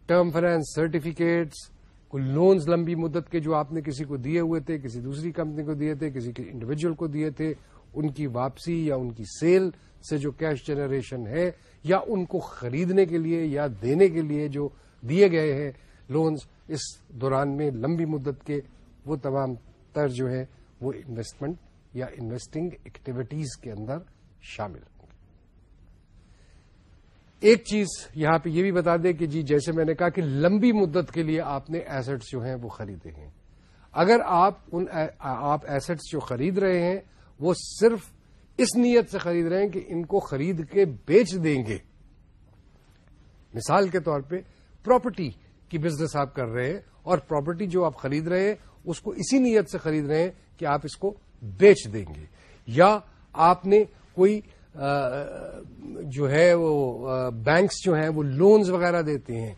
term finance certificates loans لمبی مدت کے جو آپ نے کسی کو دیے ہوئے تھے، کسی دوسری کمپنی کو دیے تھے، کسی انڈیویجل کو دیے تھے، ان کی واپسی یا ان کی سیل سے جو کیش جنریشن ہے، یا ان کو خریدنے کے لیے یا دینے کے لیے جو دیے گئے ہیں لونز اس دوران میں لمبی مدت کے وہ تمام تر جو ہے وہ انویسٹمنٹ یا انویسٹنگ ایکٹیویٹیز کے اندر شامل ہوں گے۔ ایک چیز یہاں پہ یہ بھی بتا دیں کہ جی جیسے میں نے کہا کہ لمبی مدت کے لیے آپ نے ایسٹس جو ہیں وہ خریدے ہیں۔ اگر آپ ان آپ ایسٹس جو خرید رہے ہیں، وہ صرف اس نیت سے خرید رہے ہیں کہ ان کو خرید کے بیچ دیں گے۔ مثال کے طور پہ پراپرٹی کی بزنس آپ کر رہے ہیں اور پراپرٹی جو آپ خرید رہے ہیں اس کو اسی نیت سے خرید رہے ہیں کہ آپ اس کو بیچ دیں گے۔ یا آپ نے کوئی جو ہے وہ بینکس جو ہیں، وہ لونز وغیرہ دیتے ہیں۔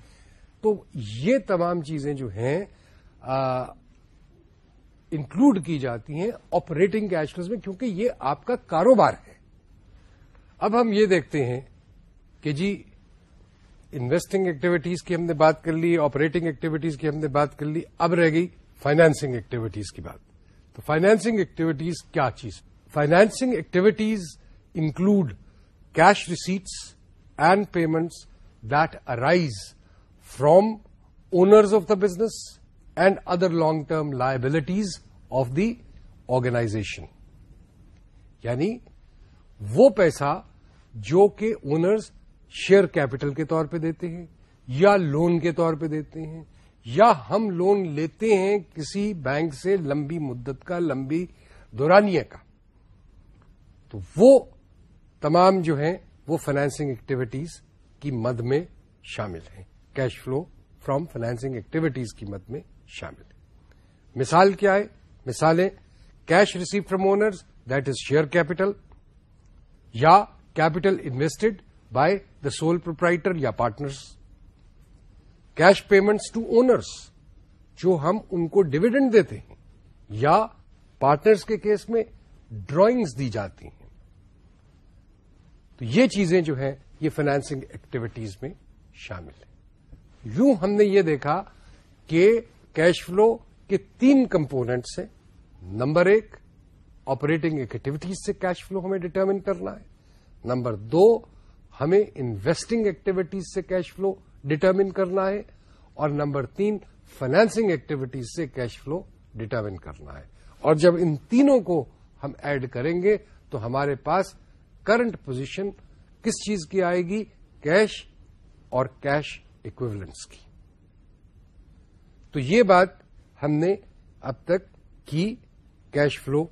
تو یہ تمام چیزیں جو ہیں انکلوڈ کی جاتی ہیں آپریٹنگ کیش فلوز میں، کیونکہ یہ آپ کا کاروبار ہے۔ اب ہم یہ دیکھتے ہیں کہ جی انویسٹنگ ایکٹیویٹیز کی ہم نے بات کر لی آپریٹنگ ایکٹیویٹیز کی ہم نے بات کر لی، اب رہ گئی۔ فائنانسنگ ایکٹیویٹیز کی بات۔ تو فائنینسنگ ایکٹیویٹیز کیا چیز؟ Financing activities include cash receipts and payments that arise from owners of the business and other long term liabilities of the organization یعنی وہ پیسہ جو کہ اونرز شیئر کیپٹل کے طور پہ دیتے ہیں یا لون کے طور پہ دیتے ہیں یا ہم لون لیتے ہیں کسی بینک سے لمبی مدت کا، لمبی دورانیہ کا۔ تو وہ تمام جو ہیں، وہ فائنینسنگ ایکٹیویٹیز کی مد میں شامل ہیں۔ Cash flow from financing activities کی مد میں شامل ہے مثال کیا ہے؟ مثالیں cash receive from owners that is share capital یا capital invested by the sole proprietor یا partners cash payments to owners جو ہم ان کو ڈویڈنڈ دیتے ہیں یا پارٹنرز کے کیس میں ڈرائنگز دی جاتی ہیں۔ تو یہ چیزیں جو ہیں، یہ فائنانسنگ ایکٹیویٹیز میں شامل ہیں۔ یوں ہم نے یہ دیکھا کہ کیش فلو کے تین کمپوننٹس ہیں۔ نمبر ایک، آپریٹنگ ایکٹیویٹیز سے کیش فلو ہمیں ڈٹرمن کرنا ہے۔ نمبر دو، ہمیں انویسٹنگ ایکٹیویٹیز سے کیش فلو ڈٹرمن کرنا ہے اور نمبر تین فائنینسنگ ایکٹیویٹیز سے کیش فلو ڈٹرمن کرنا ہے۔ اور جب ان تینوں کو ہم ایڈ کریں گے تو ہمارے پاس کرنٹ پوزیشن کس چیز کی آئے گی؟ کیش اور کیش اکویولنس کی۔ تو یہ بات ہم نے اب تک کی کیش فلو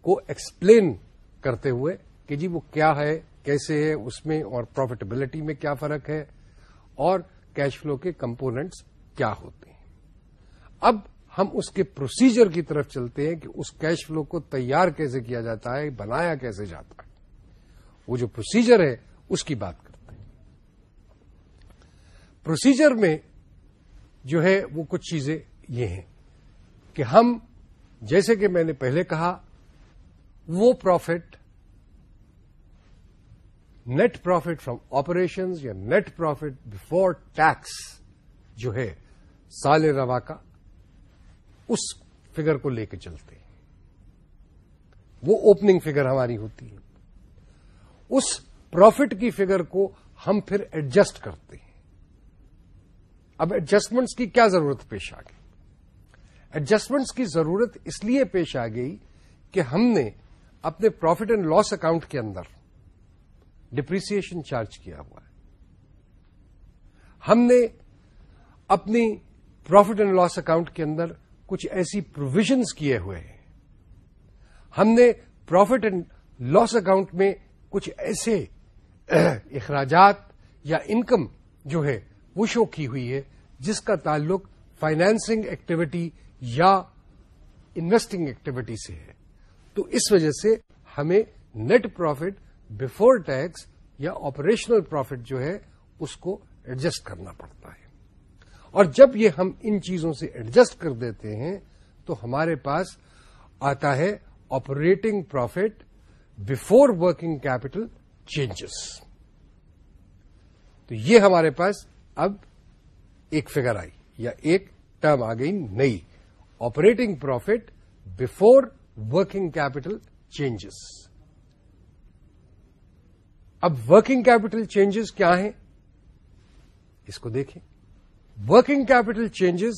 کو ایکسپلین کرتے ہوئے کہ جی وہ کیا ہے، کیسے ہے، اس میں اور پروفیٹیبلٹی میں کیا فرق ہے۔ اور کیش فلو کے کمپوننٹس کیا ہوتے ہیں۔ اب ہم اس کے پروسیجر کی طرف چلتے ہیں کہ اس کیش فلو کو تیار کیسے کیا جاتا ہے، بنایا کیسے جاتا ہے۔ وہ جو پروسیجر ہے، اس کی بات کرتے ہیں۔ پروسیجر میں جو ہے، وہ کچھ چیزیں یہ ہیں کہ ہم، جیسے کہ میں نے پہلے کہا، وہ profit net profit from operations یا نیٹ پروفٹ بفور ٹیکس جو ہے سال روا کا، اس فگر کو لے کے چلتے ہیں۔ وہ اوپننگ فگر ہماری ہوتی ہے۔ اس پروفٹ کی فگر کو ہم پھر ایڈجسٹ کرتے ہیں۔ اب ایڈجسٹمنٹس کی کیا ضرورت پیش آ گئی؟ ایڈجسٹمنٹس کی ضرورت اس لیے پیش آ گئی کہ ہم نے اپنے پروفٹ اینڈ لاس اکاؤنٹ کے اندر ڈپریسن چارج کیا ہوا ہے۔ ہم نے اپنی پروفٹ اینڈ لاس اکاؤنٹ کے اندر کچھ ایسی پروویژنس کیے ہوئے ہیں۔ ہم نے پروفٹ اینڈ لاس اکاؤنٹ میں کچھ ایسے اخراجات یا انکم جو ہے وہ شو کی ہوئی ہے، جس کا تعلق فائنینسنگ ایکٹیویٹی یا انویسٹنگ ایکٹیویٹی سے ہے۔ تو اس وجہ سے ہمیں نیٹ پروفٹ بفور ٹیکس یا آپریشنل پروفٹ جو ہے، اس کو ایڈجسٹ کرنا پڑتا ہے۔ اور جب یہ ہم ان چیزوں سے ایڈجسٹ کر دیتے ہیں، تو ہمارے پاس آتا ہے operating profit before working capital changes تو یہ ہمارے پاس اب ایک فگر آئی یا ایک ٹرم آ گئی نئی۔ Operating profit before working capital changes اب ورکنگ کیپٹل چینجز کیا ہیں؟ اس کو دیکھیں۔ ورکنگ کیپٹل چینجز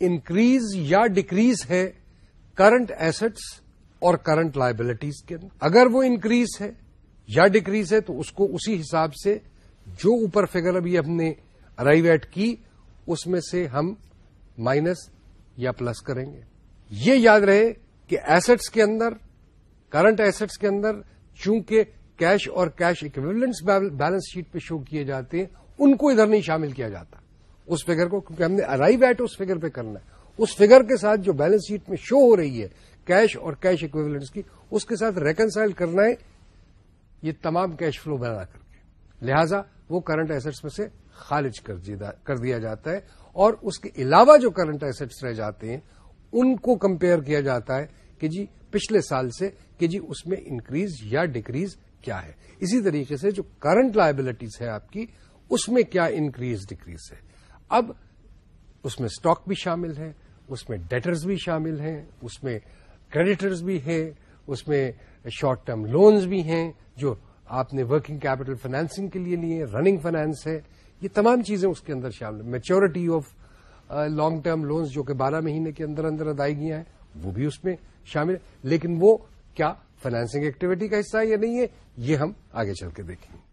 انکریز یا ڈیکریز ہے کرنٹ ایسٹس اور کرنٹ لائبلٹیز کے اندر۔ اگر وہ انکریز ہے یا ڈیکریز ہے تو اس کو اسی حساب سے جو اوپر فگر ابھی ہم نے ارائیو ایٹ کی، اس میں سے ہم مائنس یا پلس کریں گے۔ یہ یاد رہے کہ ایسٹس کے اندر کرنٹ ایسٹس کے اندر چونکہ کیش اور کیش اکویولنٹس بیلنس شیٹ پہ شو کیے جاتے ہیں، ان کو ادھر نہیں شامل کیا جاتا۔ اس فگر کو کیونکہ ہم نے ارائیو ایٹ اس فگر پہ کرنا ہے۔ اس فگر کے ساتھ جو بیلنس شیٹ میں شو ہو رہی ہے، کیش اور کیش اکویولنٹس کی، اس کے ساتھ ریکنسائل کرنا ہے، یہ تمام کیش فلو بنا کر کے۔ لہذا وہ کرنٹ ایسٹس میں سے خارج کر دیا جاتا ہے۔ اور اس کے علاوہ جو کرنٹ ایسٹس رہ جاتے ہیں، ان کو کمپیئر کیا جاتا ہے کہ جی پچھلے سال سے کہ جی اس میں انکریز یا ڈیکریز کیا ہے۔ اسی طریقے سے جو کرنٹ لائبلٹیز ہے آپ کی، اس میں کیا انکریز ڈیکریز ہے۔ اب اس میں اسٹاک بھی شامل ہے، اس میں ڈیٹرز بھی شامل ہیں، اس میں کریڈیٹرز بھی ہیں، اس میں شارٹ ٹرم لونز بھی ہیں، جو آپ نے ورکنگ کیپٹل فائنینسنگ کے لیے لیے رننگ فائنانس ہے۔ یہ تمام چیزیں اس کے اندر شامل ہیں۔ Maturity of long term loans جو کہ بارہ مہینے کے اندر اندر ادائیگیاں ہیں، وہ بھی اس میں شامل ہے لیکن وہ کیا فائنینسنگ ایکٹیویٹی کا حصہ ہے یا نہیں ہے، یہ ہم آگے چل کے دیکھیں گے۔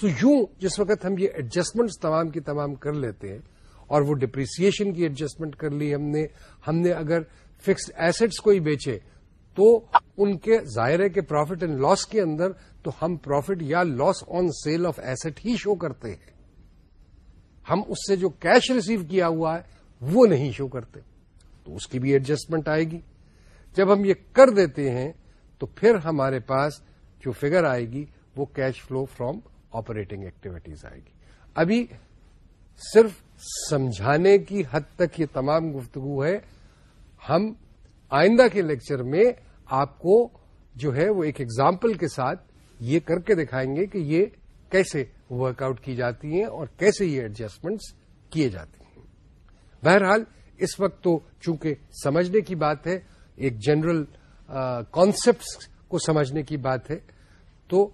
سو یوں جس وقت ہم یہ ایڈجسٹمنٹس تمام کی تمام کر لیتے ہیں اور وہ ڈپریسیشن کی ایڈجسٹمنٹ کر لی ہم نے ہم نے اگر فکسڈ ایسٹس کو ہی بیچے تو ان کے ظاہرے کے پروفٹ اینڈ لاس کے اندر تو ہم پروفٹ یا loss on sale of asset he show کرتے ہیں۔ ہم اس سے جو کیش ریسیو کیا ہوا ہے، وہ نہیں شو کرتے۔ تو اس کی بھی ایڈجسٹمنٹ آئے گی۔ جب ہم یہ کر دیتے ہیں تو پھر ہمارے پاس جو فگر آئے گی وہ cash flow from operating activities آئے گی۔ ابھی صرف سمجھانے کی حد تک یہ تمام گفتگو ہے۔ ہم آئندہ کے لیکچر میں آپ کو جو ہے وہ ایک ایگزامپل کے ساتھ یہ کر کے دکھائیں گے کہ یہ کیسے ورک آؤٹ کی جاتی ہیں اور کیسے یہ ایڈجسٹمنٹس کیے جاتے ہیں۔ بہرحال اس وقت تو چونکہ سمجھنے کی بات ہے، ایک جنرل کانسپٹس کو سمجھنے کی بات ہے، تو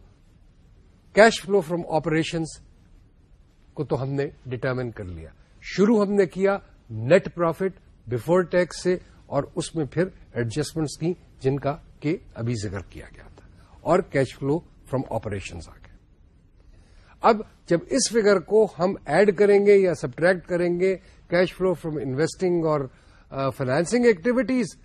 کیش فلو فرام آپریشنس کو تو ہم نے ڈٹرمن کر لیا۔ شروع ہم نے کیا نیٹ پروفٹ بفور ٹیکس سے اور اس میں پھر ایڈجسٹمنٹس کی، جن کا کہ ابھی ذکر کیا گیا تھا۔ اور کیش فلو فرام آپریشنز آ گئے اب جب اس فگر کو ہم ایڈ کریں گے یا سبٹریکٹ کریں گے کیش فلو فرام انویسٹنگ اور فائنینسنگ ایکٹیویٹیز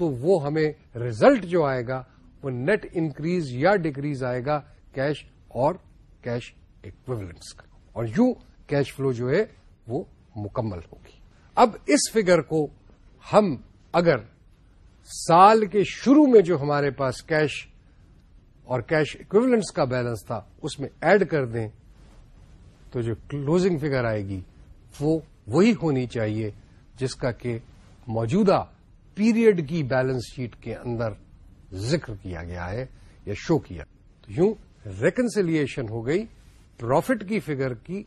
تو وہ ہمیں ریزلٹ جو آئے گا، وہ نیٹ انکریز یا ڈیکریز آئے گا کیش اور کیش اکویولنٹس کا۔ اور یوں کیش فلو جو ہے، وہ مکمل ہوگی۔ اب اس فگر کو ہم اگر سال کے شروع میں جو ہمارے پاس کیش اور کیش اکویولنٹس کا بیلنس تھا، اس میں ایڈ کر دیں، تو جو کلوزنگ فگر آئے گی، وہ وہی ہونی چاہیے، جس کا کہ موجودہ پیریڈ کی بیلنس شیٹ کے اندر ذکر کیا گیا ہے یا شو کیا تو یوں ریکنسیلیشن ہو گئی پروفٹ کی فگر کی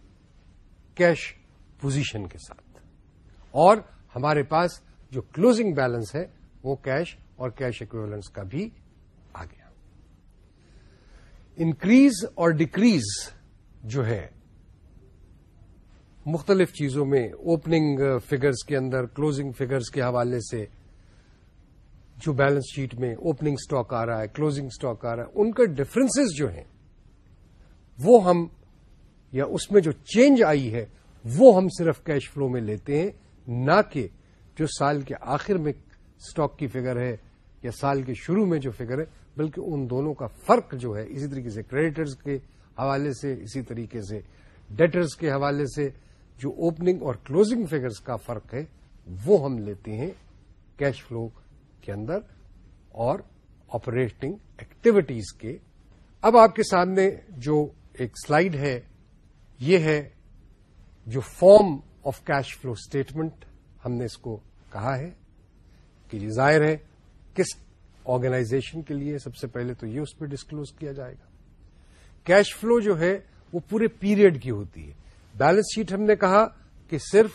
کیش پوزیشن کے ساتھ اور ہمارے پاس جو کلوزنگ بیلنس ہے وہ کیش اور کیش اکویولنس کا بھی آ گیا۔ انکریز اور ڈیکریز جو ہے مختلف چیزوں میں اوپننگ فگرز کے اندر کلوزنگ فگرز کے حوالے سے جو بیلنس شیٹ میں اوپننگ سٹاک آ رہا ہے کلوزنگ سٹاک آ رہا ہے، ان کے ڈفرنسز جو ہیں، وہ ہم یا اس میں جو چینج آئی ہے، وہ ہم صرف کیش فلو میں لیتے ہیں، نہ کہ جو سال کے آخر میں اسٹاک کی فگر ہے یا سال کے شروع میں جو فگر ہے، بلکہ ان دونوں کا فرق جو ہے، اسی طریقے سے کریڈیٹرز کے حوالے سے، اسی طریقے سے ڈیٹرز کے حوالے سے جو اوپننگ اور کلوزنگ فگرز کا فرق ہے، وہ ہم لیتے ہیں کیش فلو کے اندر اور آپریٹنگ ایکٹیویٹیز کے۔ اب آپ کے سامنے جو ایک سلائیڈ ہے، یہ ہے جو form of cash flow statement ہم نے اس کو کہا ہے کہ یہ ظاہر ہے کس آرگنائزیشن کے لیے سب سے پہلے تو یہ اس پہ ڈسکلوز کیا جائے گا۔ کیش فلو جو ہے وہ پورے پیریڈ کی ہوتی ہے۔ بیلنس شیٹ ہم نے کہا کہ صرف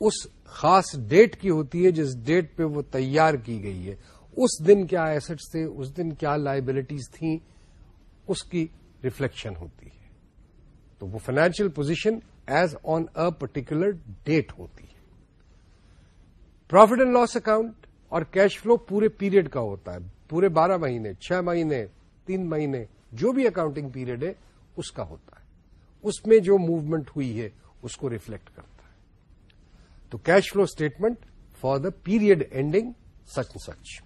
اس خاص ڈیٹ کی ہوتی ہے جس ڈیٹ پہ وہ تیار کی گئی ہے۔ اس دن کیا ایسٹس تھے، اس دن کیا لائبلٹیز تھیں، اس کی ریفلیکشن ہوتی ہے۔ تو وہ financial position as on a particular date ہوتی ہے۔ پروفٹ اینڈ لاس اکاؤنٹ اور کیش فلو پورے پیریڈ کا ہوتا ہے۔ پورے بارہ مہینے، چھ مہینے، تین مہینے، جو بھی اکاؤنٹنگ پیریڈ ہے، اس کا ہوتا ہے۔ اس میں جو موومنٹ ہوئی ہے، اس کو ریفلیکٹ کرتا ہے۔ تو cash flow statement for the period ending such such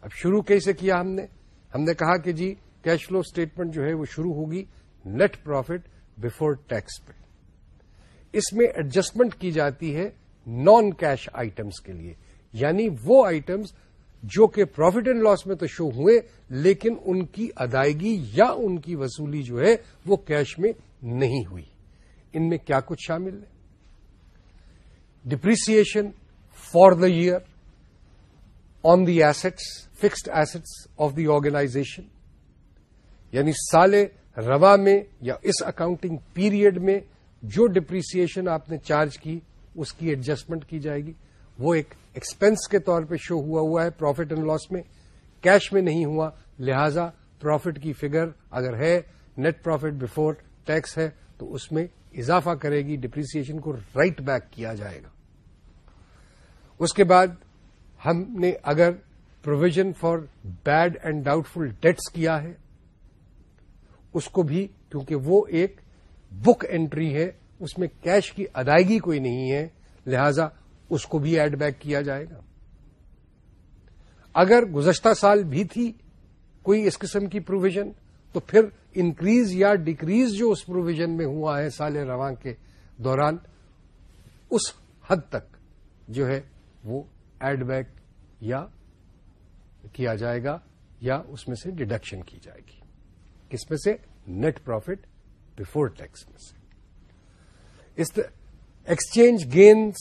اب شروع کیسے کیا ہم نے؟ ہم نے کہا کہ جی کیش فلو اسٹیٹمنٹ جو ہے وہ شروع ہوگی نیٹ پروفٹ بفور ٹیکس پہ۔ اس میں ایڈجسٹمنٹ کی جاتی ہے نان کیش آئٹمس کے لیے۔ یعنی وہ آئٹمس جو کہ پروفٹ اینڈ لاس میں تو شو ہوئے، لیکن ان کی ادائیگی یا ان کی وصولی جو ہے وہ کیش میں نہیں ہوئی۔ ان میں کیا کچھ شامل ہے؟ Depreciation for the year on the assets fixed assets of the organization یعنی سال روا میں یا اس اکاؤنٹنگ پیریڈ میں جو ڈپریسن آپ نے چارج کی، اس کی ایڈجسٹمنٹ کی جائے گی. وہ ایک ایکسپینس کے طور پہ شو ہوا ہوا ہے پروفٹ اینڈ لاس میں. کیش میں نہیں ہوا. لہذا پروفٹ کی فگر اگر ہے نیٹ پروفٹ بفور ٹیکس ہے، تو اس میں اضافہ کرے گی ڈپریسن کو رائٹ بیک کیا جائے گا۔ اس کے بعد ہم نے اگر provision for bad and doubtful debts کیا ہے، اس کو بھی کیونکہ وہ ایک بک انٹری ہے، اس میں کیش کی ادائیگی کوئی نہیں ہے، لہذا اس کو بھی ایڈ بیک کیا جائے گا۔ اگر گزشتہ سال بھی تھی کوئی اس قسم کی پروویژن تو پھر انکریز یا ڈیکریز جو اس پروویژن میں ہوا ہے سال رواں کے دوران، اس حد تک جو ہے وہ ایڈ بیک یا کیا جائے گا یا اس میں سے ڈیڈکشن کی جائے گی۔ کس میں سے؟ نیٹ پروفٹ بفور ٹیکس میں سے۔ ایکسچینج گینز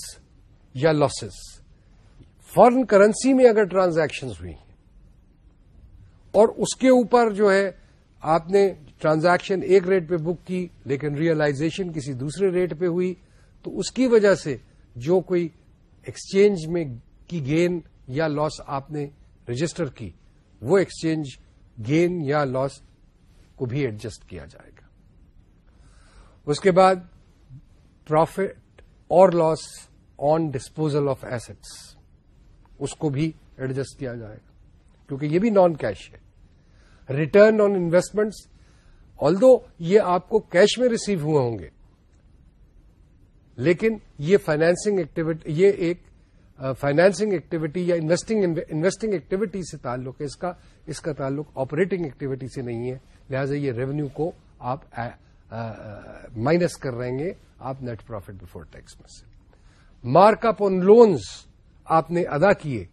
یا لاسز فارن کرنسی میں اگر ٹرانزیکشنز ہوئی اور اس کے اوپر جو ہے آپ نے ٹرانزیکشن ایک ریٹ پہ بک کی لیکن ریئلائزیشن کسی دوسرے ریٹ پہ ہوئی، تو اس کی وجہ سے جو کوئی ایکسچینج میں کی گین یا لاس آپ نے رجسٹر کی، وہ ایکسچینج گین یا لاس کو بھی ایڈجسٹ کیا جائے گا۔ اس کے بعد پروفٹ اور loss on disposal of assets اس کو بھی ایڈجسٹ کیا جائے گا۔ کیونکہ یہ بھی نان کیش ہے۔ Return on investments although یہ آپ کو کیش میں ریسیو ہوئے ہوں گے. لیکن یہ فائنینسنگ ایکٹیویٹی یہ ایک فائنینسنگ ایکٹیویٹی یا انویسٹنگ ایکٹیویٹی سے تعلق ہے. اس کا اس کا تعلق آپریٹنگ ایکٹیویٹی سے نہیں ہے. لہذا یہ ریونیو کو آپ مائنس کر رہیں گے آپ نیٹ پروفٹ بفور ٹیکس میں سے. مارک اپ آن لونز آپ نے ادا کیے.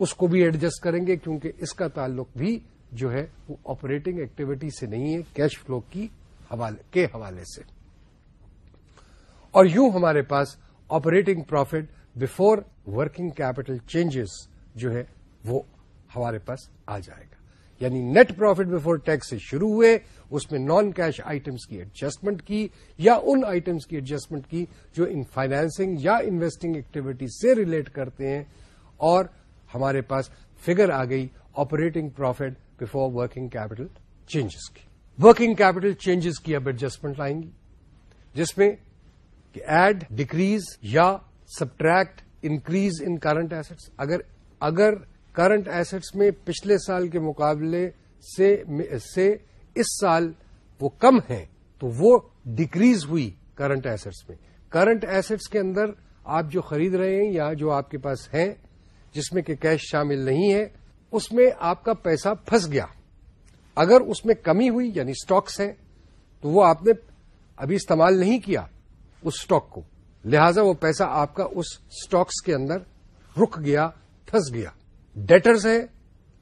اس کو بھی ایڈجسٹ کریں گے کیونکہ اس کا تعلق بھی جو ہے وہ آپریٹنگ ایکٹیویٹی سے نہیں ہے کیش فلو کی حوالے کے حوالے سے۔ اور یوں ہمارے پاس operating profit before working capital changes جو ہے وہ ہمارے پاس آ جائے گا۔ یعنی نیٹ پروفٹ بفور ٹیکس سے شروع ہوئے، اس میں نان کیش آئٹمس کی ایڈجسٹمنٹ کی یا ان آئٹمس کی ایڈجسٹمنٹ کی جو ان فائنینسنگ یا انویسٹنگ ایکٹیویٹی سے ریلیٹ کرتے ہیں اور ہمارے پاس فگر آ گئی operating profit before working capital changes کی ورکنگ کیپٹل چینجز کی اب ایڈجسٹمنٹ لائیں گی جس میں ایڈ ڈیکریز یا subtract increase in current assets اگر اگر کرنٹ ایسٹس میں پچھلے سال کے مقابلے سے اس سال وہ کم ہیں تو وہ ڈیکریز ہوئی کرنٹ ایسٹس میں کرنٹ ایسٹس کے اندر آپ جو خرید رہے ہیں یا جو آپ کے پاس ہیں جس میں کہ کیش شامل نہیں ہے اس میں آپ کا پیسہ پھنس گیا۔ اگر اس میں کمی ہوئی یعنی سٹاکس ہیں، تو وہ آپ نے ابھی استعمال نہیں کیا اس اسٹاک کو۔ لہذا وہ پیسہ آپ کا اس اسٹاکس کے اندر رک گیا، پھنس گیا۔ ڈیٹرز ہیں،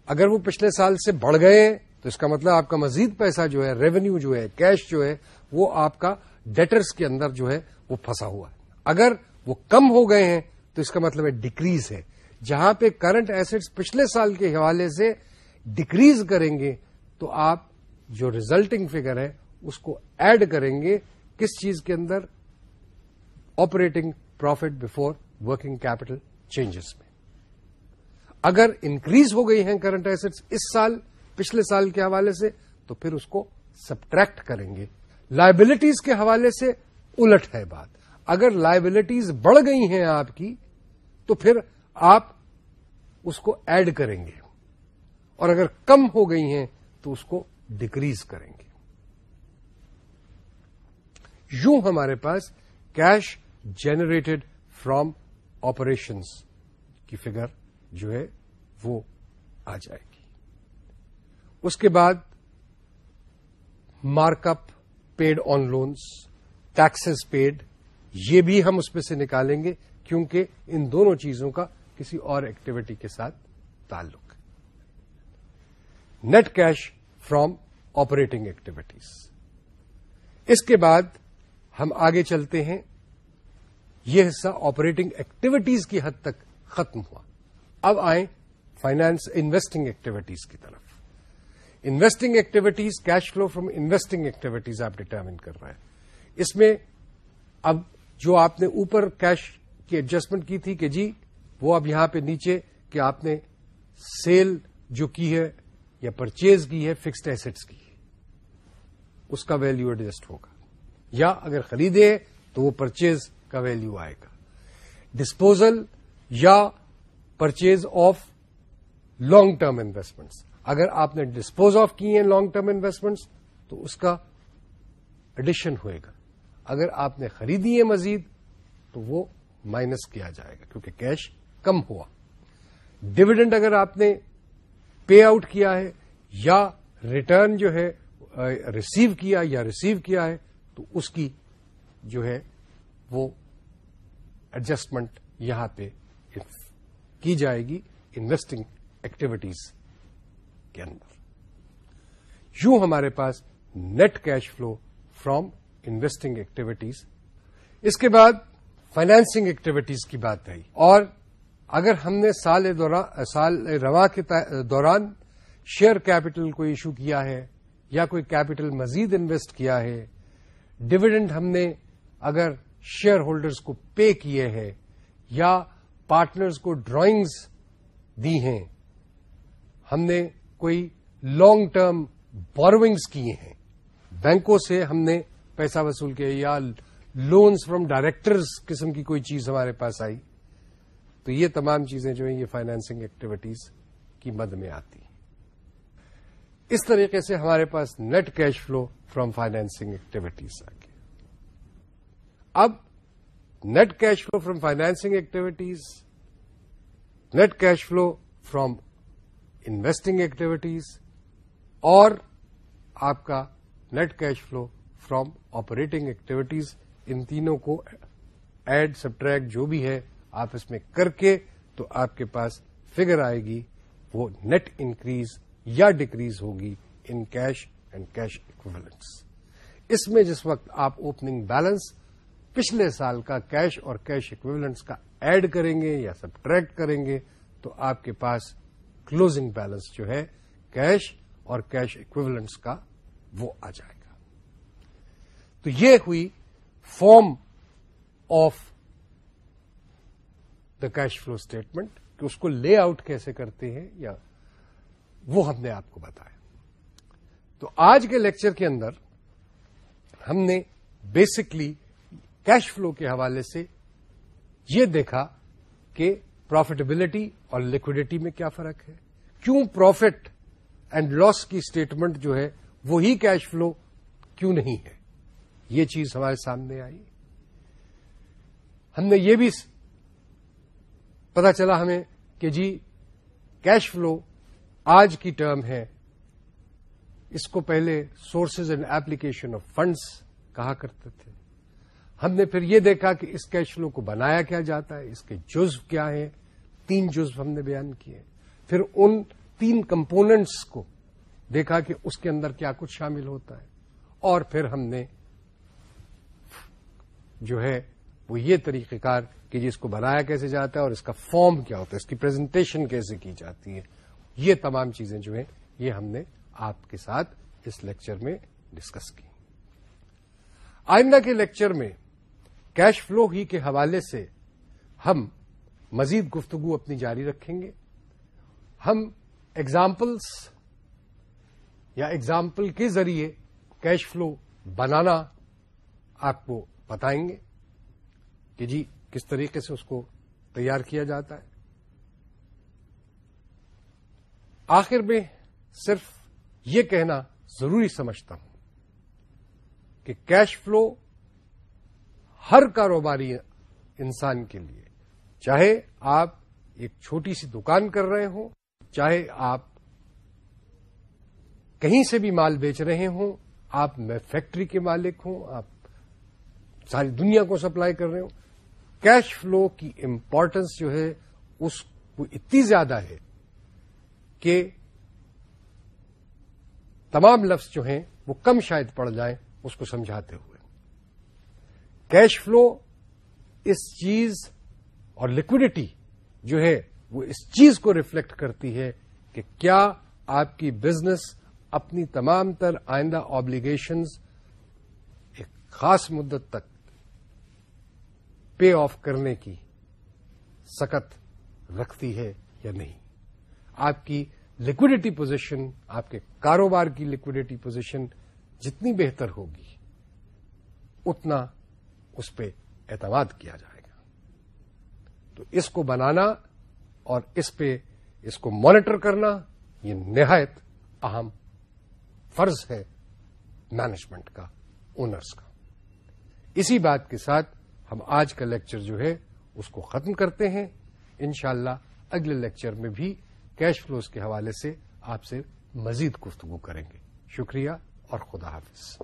اگر وہ پچھلے سال سے بڑھ گئے ہیں، تو اس کا مطلب آپ کا مزید پیسہ جو ہے ریونیو جو ہے کیش جو ہے، وہ آپ کا ڈیٹرز کے اندر جو ہے، وہ پھنسا ہوا ہے۔ اگر وہ کم ہو گئے ہیں، تو اس کا مطلب ہے ڈکریز ہے۔ جہاں پہ کرنٹ ایسٹس پچھلے سال کے حوالے سے ڈکریز کریں گے، تو آپ جو ریزلٹنگ فگر ہے، اس کو ایڈ کریں گے کس چیز کے اندر؟ Operating profit before working capital changes میں۔ اگر انکریز ہو گئی ہیں کرنٹ ایسٹس اس سال، پچھلے سال کے حوالے سے، تو پھر اس کو سبٹریکٹ کریں گے۔ لائبلٹیز کے حوالے سے الٹ ہے بات۔ اگر لائبلٹیز بڑھ گئی ہیں آپ کی، تو پھر آپ اس کو ایڈ کریں گے اور اگر کم ہو گئی ہیں تو اس کو ڈکریز کریں گے۔ یوں ہمارے پاس کیش جنریٹڈ فرام آپریشنس کی فگر جو ہے وہ آ جائے گی۔ اس کے بعد mark up paid on loans taxes paid, یہ بھی ہم اس میں سے نکالیں گے کیونکہ ان دونوں چیزوں کا کسی اور ایکٹیویٹی کے ساتھ تعلق۔ Net cash from operating activities اس کے بعد ہم آگے چلتے ہیں۔ یہ حصہ آپریٹنگ ایکٹیویٹیز کی حد تک ختم ہوا۔ اب آئیں فائنانس انویسٹنگ ایکٹیویٹیز کی طرف۔ Investing activities cash flow from investing activities آپ ڈٹرمن کر رہے ہیں۔ اس میں اب جو آپ نے اوپر کیش کی ایڈجسٹمنٹ کی تھی کہ جی وہ اب یہاں پہ نیچے کہ آپ نے سیل جو کی ہے یا پرچیز کی ہے، فکسڈ ایسٹس کی۔ اس کا ویلو ایڈجسٹ ہوگا۔ یا اگر خریدے تو وہ پرچیز کا ویلو آئے گا۔ ڈسپوزل یا purchase of long term investments. اگر آپ نے ڈسپوز آف کی ہیں لانگ ٹرم انویسٹمنٹس، تو اس کا ایڈیشن ہوئے گا۔ اگر آپ نے خریدی ہے مزید، تو وہ مائنس کیا جائے گا، کیونکہ کیش کم ہوا۔ ڈویڈنڈ اگر آپ نے پے آؤٹ کیا ہے یا ریٹرن جو ہے ریسیو کیا یا ریسیو کیا ہے، تو اس کی جو ہے وہ ایڈجسٹمنٹ یہاں پہ کی جائے گی انویسٹنگ ایکٹیویٹیز کے اندر۔ یوں ہمارے پاس net cash flow from investing activities اس کے بعد فائنینسنگ ایکٹیویٹیز کی بات آئی اور اگر ہم نے سال دوران سال رواں کے دوران شیئر کیپٹل کو ایشو کیا ہے یا کوئی کیپٹل مزید انویسٹ کیا ہے، ڈویڈنڈ ہم نے اگر شیئر ہولڈرز کو پے کیے ہیں یا پارٹنرز کو ڈرائنگز دی ہیں، ہم نے کوئی لانگ ٹرم بوروئنگز کیے ہیں۔ بینکوں سے ہم نے پیسہ وصول کیا یا لونز فرام ڈائریکٹرز قسم کی کوئی چیز ہمارے پاس آئی۔ تو یہ تمام چیزیں جو ہیں، یہ فائنینسنگ ایکٹیویٹیز کی مد میں آتی ہیں۔ اس طریقے سے ہمارے پاس net cash flow from financing activities آ گیا۔ اب net cash flow from financing activities net cash flow from investing activities اور آپ کا net cash flow from operating activities ان تینوں کو ایڈ سبٹریکٹ جو بھی ہے آپ اس میں کر کے تو آپ کے پاس فگر آئے گی، وہ نیٹ انکریز یا ڈکریز ہوگی in cash and cash equivalents اس میں جس وقت آپ اوپننگ بیلنس پچھلے سال کا کیش اور کیش اکویلنٹس کا ایڈ کریں گے یا سبٹریکٹ کریں گے، تو آپ کے پاس کلوزنگ بیلنس جو ہے کیش اور کیش اکویولنٹس کا وہ آ جائے گا۔ تو یہ ہوئی form of the cash flow statement کہ اس کو لے آؤٹ کیسے کرتے ہیں یا وہ ہم نے آپ کو بتایا۔ تو آج کے لیکچر کے اندر ہم نے بیسکلی کیش فلو کے حوالے سے یہ دیکھا کہ پروفیٹیبلٹی اور لکوڈیٹی میں کیا فرق ہے۔ کیوں پروفٹ اینڈ لاس کی اسٹیٹمنٹ جو ہے وہی کیش فلو کیوں نہیں ہے؟ یہ چیز ہمارے سامنے آئی۔ ہم نے یہ بھی پتا چلا ہمیں کہ جی کیش فلو آج کی ٹرم ہے۔ اس کو پہلے sources and application of funds کہا کرتے تھے۔ ہم نے پھر یہ دیکھا کہ اس کیش فلو کو بنایا کیا جاتا ہے، اس کے جزو کیا ہیں۔ تین جزو ہم نے بیان کیے۔ پھر ان تین کمپوننٹس کو دیکھا کہ اس کے اندر کیا کچھ شامل ہوتا ہے۔ اور پھر ہم نے جو ہے وہ یہ طریقہ کار کہ جس کو بنایا کیسے جاتا ہے اور اس کا فارم کیا ہوتا ہے، اس کی پریزنٹیشن کیسے کی جاتی ہے۔ یہ تمام چیزیں جو ہیں، یہ ہم نے آپ کے ساتھ اس لیکچر میں ڈسکس کی۔ آئندہ کے لیکچر میں کیش فلو ہی کے حوالے سے ہم مزید گفتگو اپنی جاری رکھیں گے۔ ہم ایگزامپلس یا ایگزامپل کے ذریعے کیش فلو بنانا آپ کو بتائیں گے۔ کہ جی کس طریقے سے اس کو تیار کیا جاتا ہے؟ آخر میں صرف یہ کہنا ضروری سمجھتا ہوں کہ کیش فلو ہر کاروباری انسان کے لیے، چاہے آپ ایک چھوٹی سی دکان کر رہے ہوں، چاہے آپ کہیں سے بھی مال بیچ رہے ہوں، آپ میں فیکٹری کے مالک ہوں، آپ ساری دنیا کو سپلائی کر رہے ہوں کیش فلو کی امپورٹنس جو ہے، اس کو اتنی زیادہ ہے کہ تمام لفظ جو ہیں، وہ کم شاید پڑ جائیں، اس کو سمجھاتے ہوئے۔ کیش فلو اس چیز اور لکوڈیٹی جو ہے، وہ اس چیز کو ریفلیکٹ کرتی ہے کہ کیا آپ کی بزنس اپنی تمام تر آئندہ آبلیگیشنز ایک خاص مدت تک پے آف کرنے کی سکت رکھتی ہے یا نہیں؟ آپ کی لکوڈیٹی پوزیشن آپ کے کاروبار کی لکوڈیٹی پوزیشن جتنی بہتر ہوگی، اتنا اس پہ اعتماد کیا جائے گا۔ تو اس کو بنانا اور اس پہ اس کو مانیٹر کرنا، یہ نہایت اہم فرض ہے مینجمنٹ کا اونرس کا۔ اسی بات کے ساتھ ہم آج کا لیکچر جو ہے اس کو ختم کرتے ہیں۔ انشاءاللہ اگلے لیکچر میں بھی کیش فلوز کے حوالے سے آپ سے مزید گفتگو کریں گے۔ شکریہ اور خدا حافظ۔